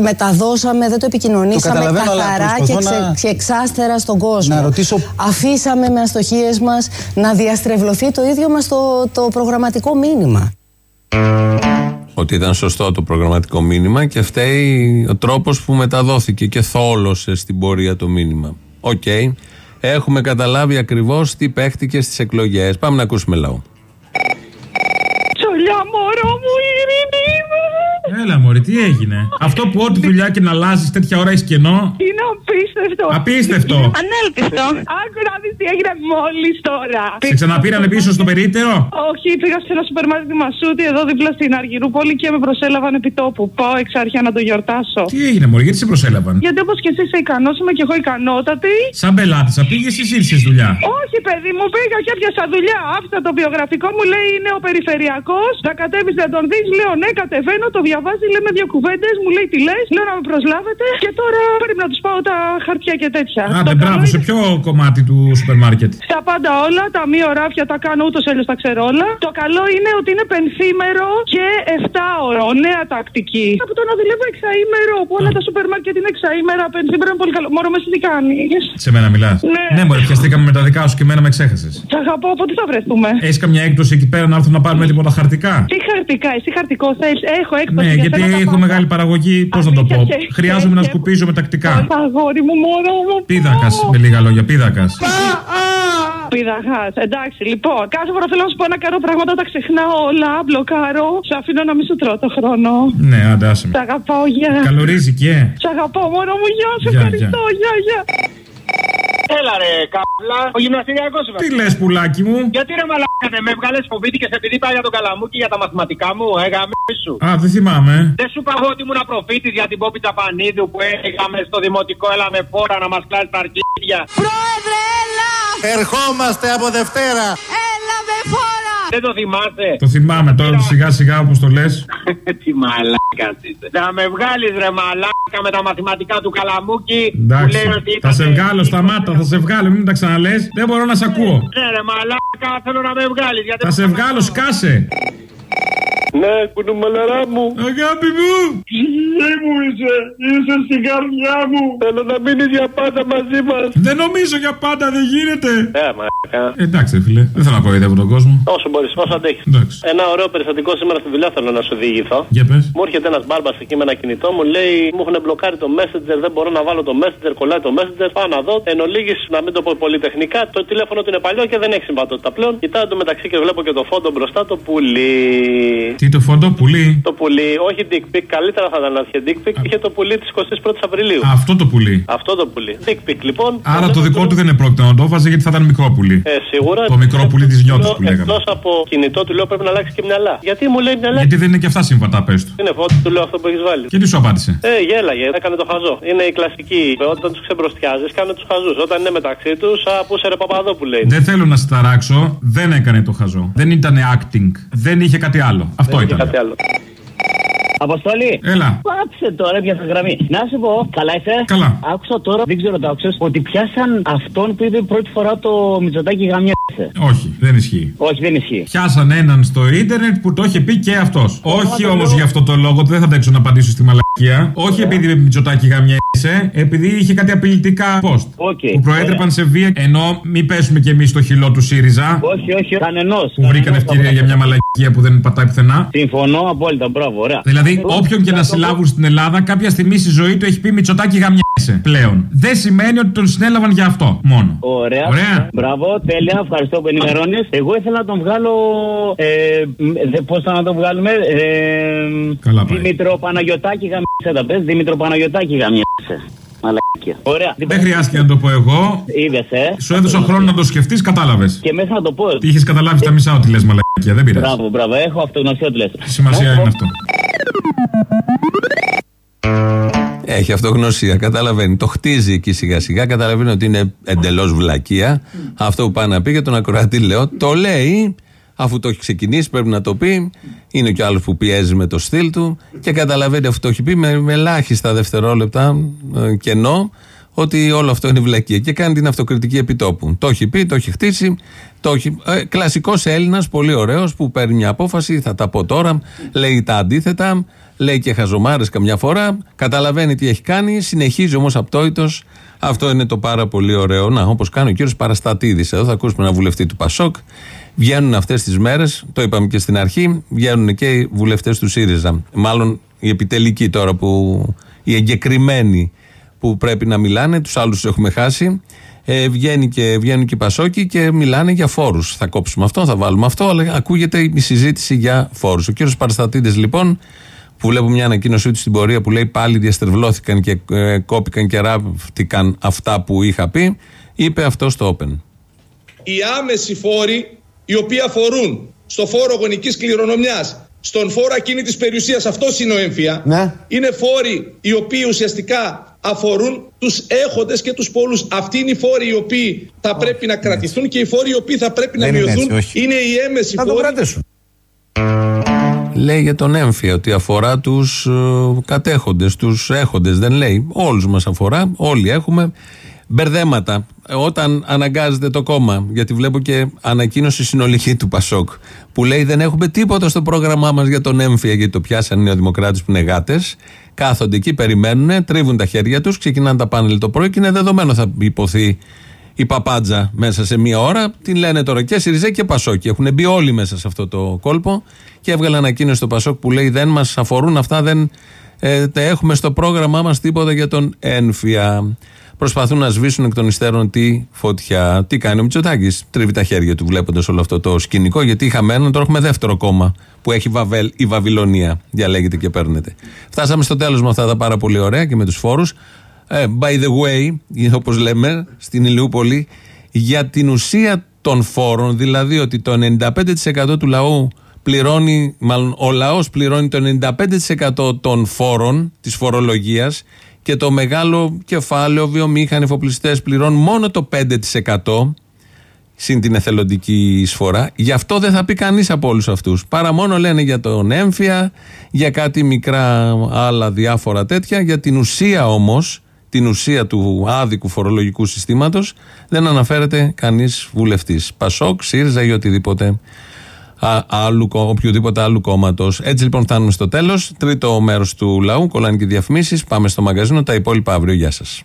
μεταδώσαμε, δεν το επικοινωνήσαμε Το καταλαβαίνω, αλλά καθαρά και, προσπαθώ ξε, να- και εξάστερα στον κόσμο. Να ρωτήσω- Αφήσαμε με αστοχίες μας να διαστρεβλωθεί το ίδιο μας το, το προγραμματικό μήνυμα. Ότι ήταν σωστό το προγραμματικό μήνυμα και φταίει ο τρόπος που μεταδόθηκε και θόλωσε στην πορεία το μήνυμα. Οκ. Έχουμε καταλάβει ακριβώς τι παίχτηκε στις εκλογές. Πάμε να ακούσουμε λαό. Τσολιά μωρό μου, ειρηνή μου. Έλα, Μωρή, τι έγινε; Αυτό που ό,τι δουλειά και να αλλάζεις τέτοια ώρα έχεις κενό; Είναι απίστευτο. Απίστευτο. Ανέλπιστο. Άκου να δεις τι έγινε μόλις τώρα. Σε ξαναπήρανε πίσω στο περίπτερο; Όχι, πήγα σε ένα σούπερ μάρκετ Μασούτη εδώ δίπλα στην Αργυρούπολη και με προσέλαβαν επί τόπου. Πάω εξ αρχιά να το γιορτάσω. Τι έγινε, Μωρή, γιατί σε προσέλαβαν; Γιατί όπως και εσύ είσαι ικανός, είμαι και εγώ ικανότατη. Σαν πελάτησα, πήγες ή ήρθες δουλειά; Όχι, παιδί μου, πήγα και έπιασα δουλειά. Άφησα το βιογραφικό μου, λέει είναι ο περιφερειακός. Να κατέβεις να τον δεις. Λέω ναι, κατεβαίνω, το διαβάζει, λέμε δύο κουβέντες. Μου λέει τι λες. Λέω να με προσλάβετε. Και τώρα πρέπει να τους πάω τα χαρτιά και τέτοια. Το Άντε, καλό μπράβο, είναι- σε ποιο κομμάτι του σούπερ μάρκετ; Στα πάντα όλα, τα μη οράφια τα κάνω ούτως ή άλλως τα ξέρω όλα. Το καλό είναι ότι είναι πενθήμερο και 7ωρο. Νέα τακτική. Από το να δουλεύω εξαήμερο, που όλα τα σούπερ μάρκετ είναι εξαήμερα, πενθήμερο είναι πολύ καλό. Μωρό, μες εσύ τι κάνεις; Σε μένα μιλάς. Ναι. ναι μωρέ, πιαστήκαμε με τα δικά σου και εμένα με ξέχασες. Σ' αγαπώ, πότε θα βρεθούμε. Έχεις καμιά έκπτωση εκεί πέρα να έρθουν να πάρουμε τίποτα χαρτικά; Τι χαρτικά, εσύ χαρτικό θέλει. Έχω έκπτωση. Ναι, για γιατί σένα τα έχω πάντα. μεγάλη παραγωγή. Πώς να το πω; Αλήθεια, και- Χρειάζομαι να και- σκουπίζω με τακτικά. Αγόρι μου, μωρό μου. Πίδακας, με λίγα λόγια, πίδακας. Πειδαχά. Εντάξει, λοιπόν, κάθε φορά θέλω να σου πω ένα καρό πράγματα, τα ξεχνάω όλα, μπλοκάρω. Σε αφήνω να μην σου τρώω το χρόνο. Ναι, άντε, άσε με. Σ' αγαπάω, γεια. Καλορίζει και. Σ' αγαπώ, μωρό μου, γεια, σε Γεια, ευχαριστώ, γεια, γεια. Έλα ρε καύλα, ο γυμναστηριακός είμαι. Τι λες, πουλάκι μου; Γιατί ρε μαλάκα δεν με έβγαλες φοβήθηκες επειδή πάει για τον καλαμούκι για τα μαθηματικά μου, έγαμε σου. Α, δεν θυμάμαι. Δεν σου είπα εγώ ότι ήμουν προφήτης για την Πόπη Τσαπανίδου που έγαμε στο δημοτικό, έλα με φόρα να μας κλάσει τα αρχίδια. Πρόεδρε, έλα! Ερχόμαστε από Δευτέρα. Έλα με φόρα! Δεν το θυμάσαι. Το θυμάμαι τώρα σιγά σιγά όπως το λες. [LAUGHS] Τι μαλάκας είσαι. Να με βγάλεις ρε μαλάκα με τα μαθηματικά του καλαμούκι που Εντάξει. λέει ότι Θα σε ήταν- βγάλω, σταμάτα, θα σε βγάλω, μην τα ξαναλέ. Δεν μπορώ να σε ακούω. Ναι ρε μαλάκα θέλω να με βγάλεις γιατί... Θα σε βγάλω, σκάσε. Ναι, κουνούμαλαρά μου. Αγάπη μου. Ψυχή μου είσαι, είσαι στην καρδιά μου. Θέλω να μείνεις για πάντα μαζί μας. Δεν νομίζω για πάντα, δεν γίνεται. Ε, μαλάκα. Εντάξει, ρε φίλε, δεν θέλω να κοροϊδεύω τον κόσμο. Όσο μπορείς, όσο αντέχεις. Εντάξει. Ένα ωραίο περιστατικό σήμερα στη δουλειά θέλω να σου διηγηθώ. Για πες. Μου έρχεται ένας μπάρμπας εκεί με ένα κινητό, μου λέει: Μου έχουν μπλοκάρει το Messenger, δεν μπορώ να βάλω το Messenger, κολλάει το Messenger. Πάω να δω. Εν ολίγης, να μην το πω πολύ τεχνικά, το τηλέφωνο του είναι παλιό και δεν έχει συμβατότητα πλέον. Κοιτάω το μεταξύ και βλέπω και το φόντο μπροστά το πουλί. Τι το φόντο, πουλί. Το πουλί, όχι dick pic, καλύτερα θα ήταν να είχε dick pic, είχε το πουλί της 21η Απριλίου. Αυτό το πουλί. Αυτό το πουλί. Dick pic λοιπόν. Άρα το δικό του δεν είναι πρόκειτο να το βάζει γιατί θα ήταν μικρό πουλί. Ε, σίγουρα. Το μικρό πουλί της νιώτης που λέγαμε. Εκτός από κινητό του λέω πρέπει να αλλάξει και μυαλά. Γιατί μου λέει μυαλά. Γιατί δεν είναι και αυτά σύμβατα, πες του. Είναι φώτη, του λέω αυτό που έχεις βάλει. Και τι σου απάντησε; Ε, γέλαγε, έκανε το χαζό. Είναι η κλασική. Όταν τους ξεμπροστιάζεις, κάνε τους χαζούς. Όταν είναι μεταξύ τους, απούσε ρε Παπαδόπουλε. είναι. Δεν θέλω να σε ταράξω, δεν έκανε το χαζό. Δεν ήταν acting. Δεν είχε κάτι άλλο. Αυτό ήταν. Κάτι άλλο. Αποστόλη. Έλα. Πάψε τώρα, έπιασα γραμμή. Να σου πω, καλά είσαι; Καλά. Άκουσα τώρα, δεν ξέρω το άκουσες, ότι πιάσαν αυτόν που είπε πρώτη φορά το Μητσοτάκη γαμιέσαι. Όχι, δεν ισχύει. Όχι, δεν ισχύει. Πιάσαν έναν στο ίντερνετ που το είχε πει και αυτός. Όχι όμως για αυτό το λόγο, δεν θα αντέξω να απαντήσω στη μαλακία μαλακία. Όχι επειδή με Μητσοτάκη γαμιέσαι, επειδή είχε κάτι απειλητικά post. OK. Που προέτρεπαν σε βία, ενώ μην πέσουμε κι εμείς στο χειλό του ΣΥΡΙΖΑ. Όχι, όχι, κανενός. Που βρήκαν ευκαιρία για μια μαλακία που δεν πατάει πουθενά. Συμφωνώ απόλυτα, μπράβο, ωραία. Δηλαδή, όποιον και να συλλάβουν στην Ελλάδα, κάποια στιγμή στη ζωή του έχει πει Μητσοτάκη γαμιέσαι πλέον. Δεν σημαίνει ότι τον συνέλαβαν για αυτό μόνο. Ωραία. Ωραία. Μπράβο, τέλεια, ευχαριστώ που ενημερώνεις. Εγώ ήθελα να τον βγάλω. Ε, Πώς θα να τον βγάλουμε. Ε, Καλά πάει. Δήμητρο Παναγιοτάκη γαμιέσαι τα πες. Δήμητρο Παναγιοτάκη γαμιέσαι. Μαλακία. Ωραία. Δεν χρειάστηκε να το πω εγώ. Είδες, ε. Σου έδωσα χρόνο να το σκεφτείς, κατάλαβες. Και μέσα να το πω. Τι είχες καταλάβει τα μισά ότι λες μαλακία, δεν πειράζει. Μπράβο, μπράβο. Έχω αυτογνωσία του λες. Τι σημασία είναι αυτό; Έχει αυτογνωσία, καταλαβαίνει. Το χτίζει εκεί σιγά σιγά. Καταλαβαίνει ότι είναι εντελώς βλακεία. Αυτό που πάει να πει για τον ακροατή, λέω, το λέει. Αφού το έχει ξεκινήσει, πρέπει να το πει. Είναι και ο άλλος που πιέζει με το στυλ του. Και καταλαβαίνει αφού το έχει πει με, με ελάχιστα δευτερόλεπτα ε, κενό ότι όλο αυτό είναι βλακεία. Και κάνει την αυτοκριτική επιτόπου. Το έχει πει, το έχει χτίσει. Το έχει... Ε, Κλασικός Έλληνας, πολύ ωραίος, που παίρνει μια απόφαση, θα τα πω τώρα, λέει τα αντίθετα, λέει και χαζομάρες καμιά φορά, καταλαβαίνει τι έχει κάνει, συνεχίζει όμως απτόητος. Αυτό είναι το πάρα πολύ ωραίο. Να, όπως κάνει ο κύριος Παραστατήδη. Εδώ θα ακούσουμε ένα βουλευτή του Πασόκ. Βγαίνουν αυτές τις μέρες, το είπαμε και στην αρχή, βγαίνουν και οι βουλευτές του ΣΥΡΙΖΑ. Μάλλον οι επιτελικοί τώρα που. οι εγκεκριμένοι που πρέπει να μιλάνε, τους άλλους τους έχουμε χάσει. Ε, βγαίνει και, βγαίνουν και οι Πασόκοι και μιλάνε για φόρους. Θα κόψουμε αυτό, θα βάλουμε αυτό, αλλά ακούγεται η συζήτηση για φόρους. Ο κύριος Παραστατήδη, λοιπόν, που βλέπω μια ανακοίνωσή του στην πορεία που λέει πάλι διαστρεβλώθηκαν και ε, κόπηκαν και ράφτηκαν αυτά που είχα πει, είπε αυτό στο Open. οι άμεσοι φόροι οι οποίοι αφορούν στο φόρο γονικής κληρονομιάς, στον φόρο ακίνητης περιουσίας, αυτό είναι ο έμφυα, είναι φόροι οι οποίοι ουσιαστικά αφορούν τους έχοντες και τους πολλούς. Αυτοί είναι οι φόροι οι οποίοι θα πρέπει να κρατηθούν και οι φόροι οι οποίοι θα πρέπει να Δεν είναι μειωθούν. έτσι, όχι. είναι οι έμεσοι φόροι. Λέει για τον έμφυα ότι αφορά τους ε, κατέχοντες, τους έχοντες. Δεν λέει. Όλους μας αφορά. Όλοι έχουμε μπερδέματα. Ε, Όταν αναγκάζεται το κόμμα, γιατί βλέπω και ανακοίνωση συνολική του Πασόκ, που λέει δεν έχουμε τίποτα στο πρόγραμμά μας για τον έμφυα, γιατί το πιάσαν οι νεοδημοκράτες που είναι γάτες. Κάθονται εκεί, περιμένουν, τρίβουν τα χέρια τους, ξεκινάνε τα πάνελ το πρωί και είναι δεδομένο θα υποθεί η παπάντζα μέσα σε μία ώρα. Την λένε τώρα και Σιριζέ και Πασόκη. Έχουν μπει όλοι μέσα σε αυτό το κόλπο και έβγαλε ανακοίνωση στο Πασόκ που λέει δεν μας αφορούν αυτά, δεν ε, τα έχουμε στο πρόγραμμά μας τίποτα για τον ένφια. Προσπαθούν να σβήσουν εκ των υστέρων τη φωτιά. Τι κάνει ο Μητσοτάκης; Τρίβει τα χέρια του βλέποντας όλο αυτό το σκηνικό. Γιατί είχαμε έναν, τώρα έχουμε δεύτερο κόμμα που έχει Βαβέλ η Βαβυλωνία. Διαλέγεται και παίρνετε. Φτάσαμε στο τέλος με αυτά τα πάρα πολύ ωραία και με τους φόρους. Ε, by the way, όπως λέμε στην Ηλιούπολη, για την ουσία των φόρων, δηλαδή ότι το 95% του λαού πληρώνει, μάλλον ο λαός πληρώνει το 95% των φόρων της φορολογίας και το μεγάλο κεφάλαιο βιομήχανοι εφοπλιστές πληρώνουν μόνο το 5% συν την εθελοντική εισφορά. Γι' αυτό δεν θα πει κανείς από όλους αυτούς. Παρά μόνο λένε για τον έμφυα, για κάτι μικρά άλλα διάφορα τέτοια. Για την ουσία όμως, την ουσία του άδικου φορολογικού συστήματος, δεν αναφέρεται κανείς βουλευτής. Πασόκ, ΣΥΡΖΑ ή οτιδήποτε α, άλλου, κο- οποιοδήποτε άλλου κόμματος. Έτσι λοιπόν φτάνουμε στο τέλος. Τρίτο μέρος του λαού, κολλάνε και διαφημίσεις. Πάμε στο μαγαζίνο. Τα υπόλοιπα αύριο. Γεια σας.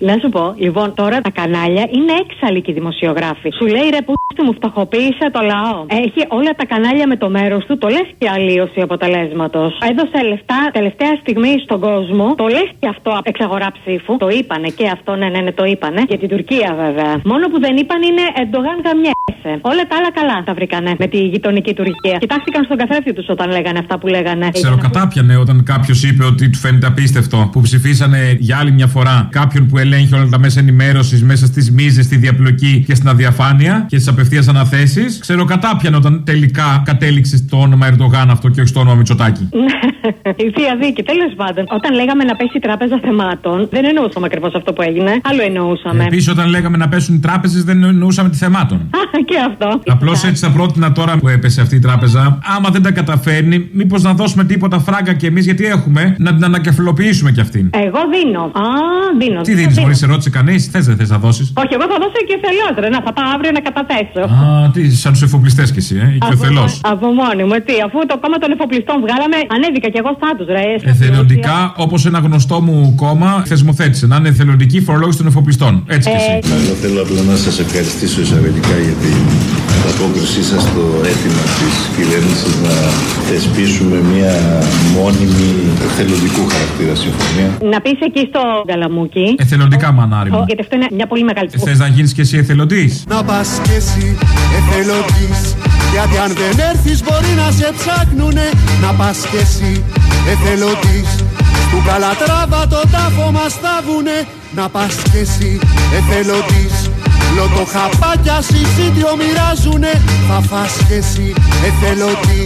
Να σου πω, λοιπόν, τώρα τα κανάλια είναι έξαλλοι και οι δημοσιογράφοι. Σου λέει ρε που μου φτωχοποίησε το λαό. Έχει όλα τα κανάλια με το μέρος του, το λες και αλλίωση αποτελέσματος. Έδωσε λεφτά τελευταία στιγμή στον κόσμο, το λες και αυτό εξαγορά ψήφου. Το είπανε και αυτό, ναι, ναι, ναι, το είπανε. Για την Τουρκία βέβαια. Μόνο που δεν είπαν είναι Εντογάν γαμιέσαι. Όλα τα άλλα καλά τα βρήκανε με τη γειτονική Τουρκία. Κοιτάχτηκαν στον καθρέφτη τους όταν λέγανε αυτά που λέγανε. Ξέρω κατάπιανε όταν κάποιος είπε ότι του φαίνεται απίστευτο που ψηφίσανε για άλλη μια φορά κάποιον που ελέγχει όλα τα μέσα ενημέρωσης μέσα στις μίζες, στη διαπλοκή και στην αδιαφάνεια και στις απευθείας αναθέσεις. Ξέρω κατάπιανε όταν τελικά κατέληξες στο όνομα Ερντογάν αυτό και όχι στο όνομα Μητσοτάκη. [LAUGHS] Η θεία δίκη, τέλος πάντων. Όταν λέγαμε να πέσει η τράπεζα θεμάτων, δεν εννοούσαμε ακριβώς αυτό που έγινε. Άλλο εννοούσαμε. Επίσης, όταν λέγαμε να πέσουν οι τράπεζες, δεν εννοούσαμε τη θεμάτων. Α, και αυτό. Απλώς έτσι θα πρότεινα τώρα που έπεσε αυτή η τράπεζα, άμα δεν τα καταφέρνει, μήπως να δώσουμε τίποτα φράγκα κι εμείς, γιατί έχουμε, να την ανακεφαλοποιήσουμε κι αυτήν. Εγώ δίνω. Α, δίνω. Τι δίνεις; Δώσει, Μόλι σε ρώτησε κανείς, θες δεν θες να δώσεις; Όχι, εγώ θα δώσω και εθελώ, ρε. Να θα πάω αύριο να καταθέσω. Α, τι, σαν τους εφοπλιστές κι εσύ, ε, και ο θελό. Από μόνη μου, τι, αφού το κόμμα των εφοπλιστών βγάλαμε, ανέβηκα κι εγώ στάτου, ρε. Εθελοντικά, όπως ένα γνωστό μου κόμμα θεσμοθέτησε, να είναι εθελοντική φορολόγηση των εφοπλιστών. Έτσι κι εσύ. Εγώ θέλω απλά να σας ευχαριστήσω εισαγωγικά για την ανταπόκρισή σας στο αίτημα της κυβέρνησης να θεσπίσουμε μια μόνιμη εθελοντικού χαρακτήρα συμφωνία; Να πεις εκεί στο Γκαλαμούκι. Εθελοντικά, μανάρι μου. Γιατί αυτό είναι μια πολύ μεγάλη Θες να γίνεις κι εσύ εθελοντής; Να πας κι εσύ εθελοντής Γιατί αν δεν έρθεις μπορεί να σε ψάχνουνε Να πας κι εσύ εθελοντής Του καλατράβα το τάφο μας θάβουνε Να πας κι εσύ εθελοντής Λοτοχαπάκια συσίτιο μοιράζουνε Θα φας κι εσύ εθελοντή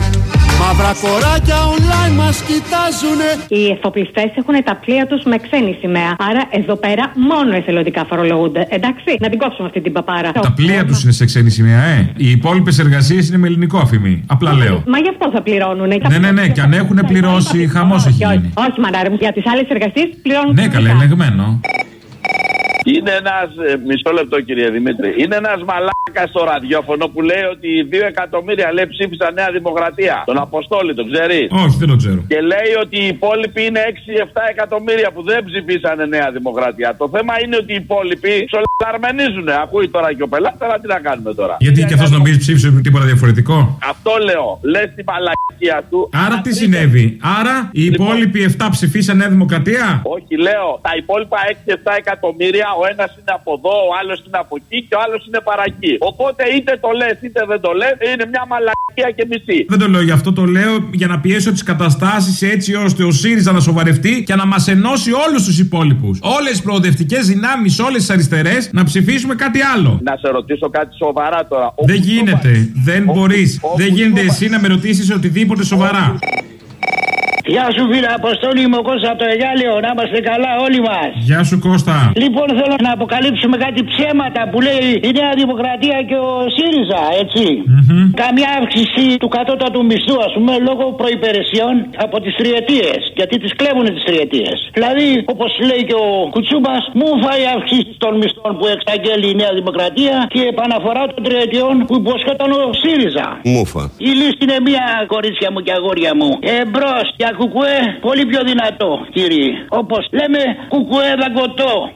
Μαύρα κοράκια online μας κοιτάζουνε Οι εφοπλιστέ έχουν τα πλοία τους με ξένη σημαία. Άρα εδώ πέρα μόνο εθελοντικά φορολογούνται. Εντάξει, να την κόψουμε αυτή την παπάρα. Τα πλοία τους είναι σε ξένη σημαία, ε. Οι υπόλοιπες εργασίες είναι με ελληνικό αφημί. Απλά λέω. Μα γι' αυτό θα πληρώνουν. Ναι, ναι, ναι, και αν έχουν πληρώσει, χαμός έχει γίνει. Όχι, μανάρι μου, για τις άλλες εργασίες πληρώνουν. Ναι, καλά, ελεγμένο. Είναι ένας. Μισό λεπτό, κύριε Δημήτρη. Είναι ένας μαλάκας στο ραδιόφωνο που λέει ότι οι 2 εκατομμύρια λέει ψήφισαν Νέα Δημοκρατία. Τον Αποστόλη, τον ξέρεις; Όχι, δεν το ξέρω. Και λέει ότι οι υπόλοιποι είναι 6-7 εκατομμύρια που δεν ψηφίσανε Νέα Δημοκρατία. Το θέμα είναι ότι οι υπόλοιποι σολαρμενίζουν. Ακούει τώρα και ο πελάτης, αλλά τι να κάνουμε τώρα; Γιατί και αυτός νομίζει ψήφισε τίποτα διαφορετικό; Αυτό λέω. Λες την μαλακία του. Άρα τι συνέβη; Άρα οι υπόλοιποι 7 ψηφίσαν Νέα Δημοκρατία; Όχι, λέω. Τα υπόλοιπα 6-7 εκατομμύρια, ο ένας είναι από εδώ, ο άλλος είναι από εκεί και ο άλλος είναι παρακεί. Οπότε είτε το λες είτε δεν το λες, είναι μια μαλακία και μισή. Δεν το λέω γι' αυτό, το λέω για να πιέσω τις καταστάσεις έτσι ώστε ο ΣΥΡΙΖΑ να σοβαρευτεί και να μας ενώσει όλους τους υπόλοιπους. Όλες τις προοδευτικές δυνάμεις, όλες τις αριστερές να ψηφίσουμε κάτι άλλο. Να σε ρωτήσω κάτι σοβαρά τώρα. Δεν γίνεται. Δεν μπορείς. Δεν γίνεται εσύ να με ρωτήσεις οτιδήποτε σοβαρά. Γεια σου φίλε Αποστόλη, είμαι ο Κώστας από το Εγάλιο. Να είμαστε καλά όλοι μας. Γεια σου Κώστα. Λοιπόν, θέλω να αποκαλύψουμε κάτι ψέματα που λέει η Νέα Δημοκρατία και ο ΣΥΡΙΖΑ, έτσι. Καμιά αύξηση του κατώτατου μισθού, ας πούμε, λόγω προπηρεσιών από τις τριετίες. Γιατί τις κλέβουν τις τριετίες. Δηλαδή, όπως λέει και ο Κουτσούμπας, μου φάει αύξηση των μισθών που εξαγγέλει η Νέα Δημοκρατία και επαναφορά των τριετιών που υποσχόταν ο ΣΥΡΙΖΑ. Μούφα. Η λύση είναι μία, κορίτσια μου και αγόρια μου. Εμπρός για κουκουέ, πολύ πιο δυνατό, κύριε. Όπως λέμε, κουκουέ δαγκωτό.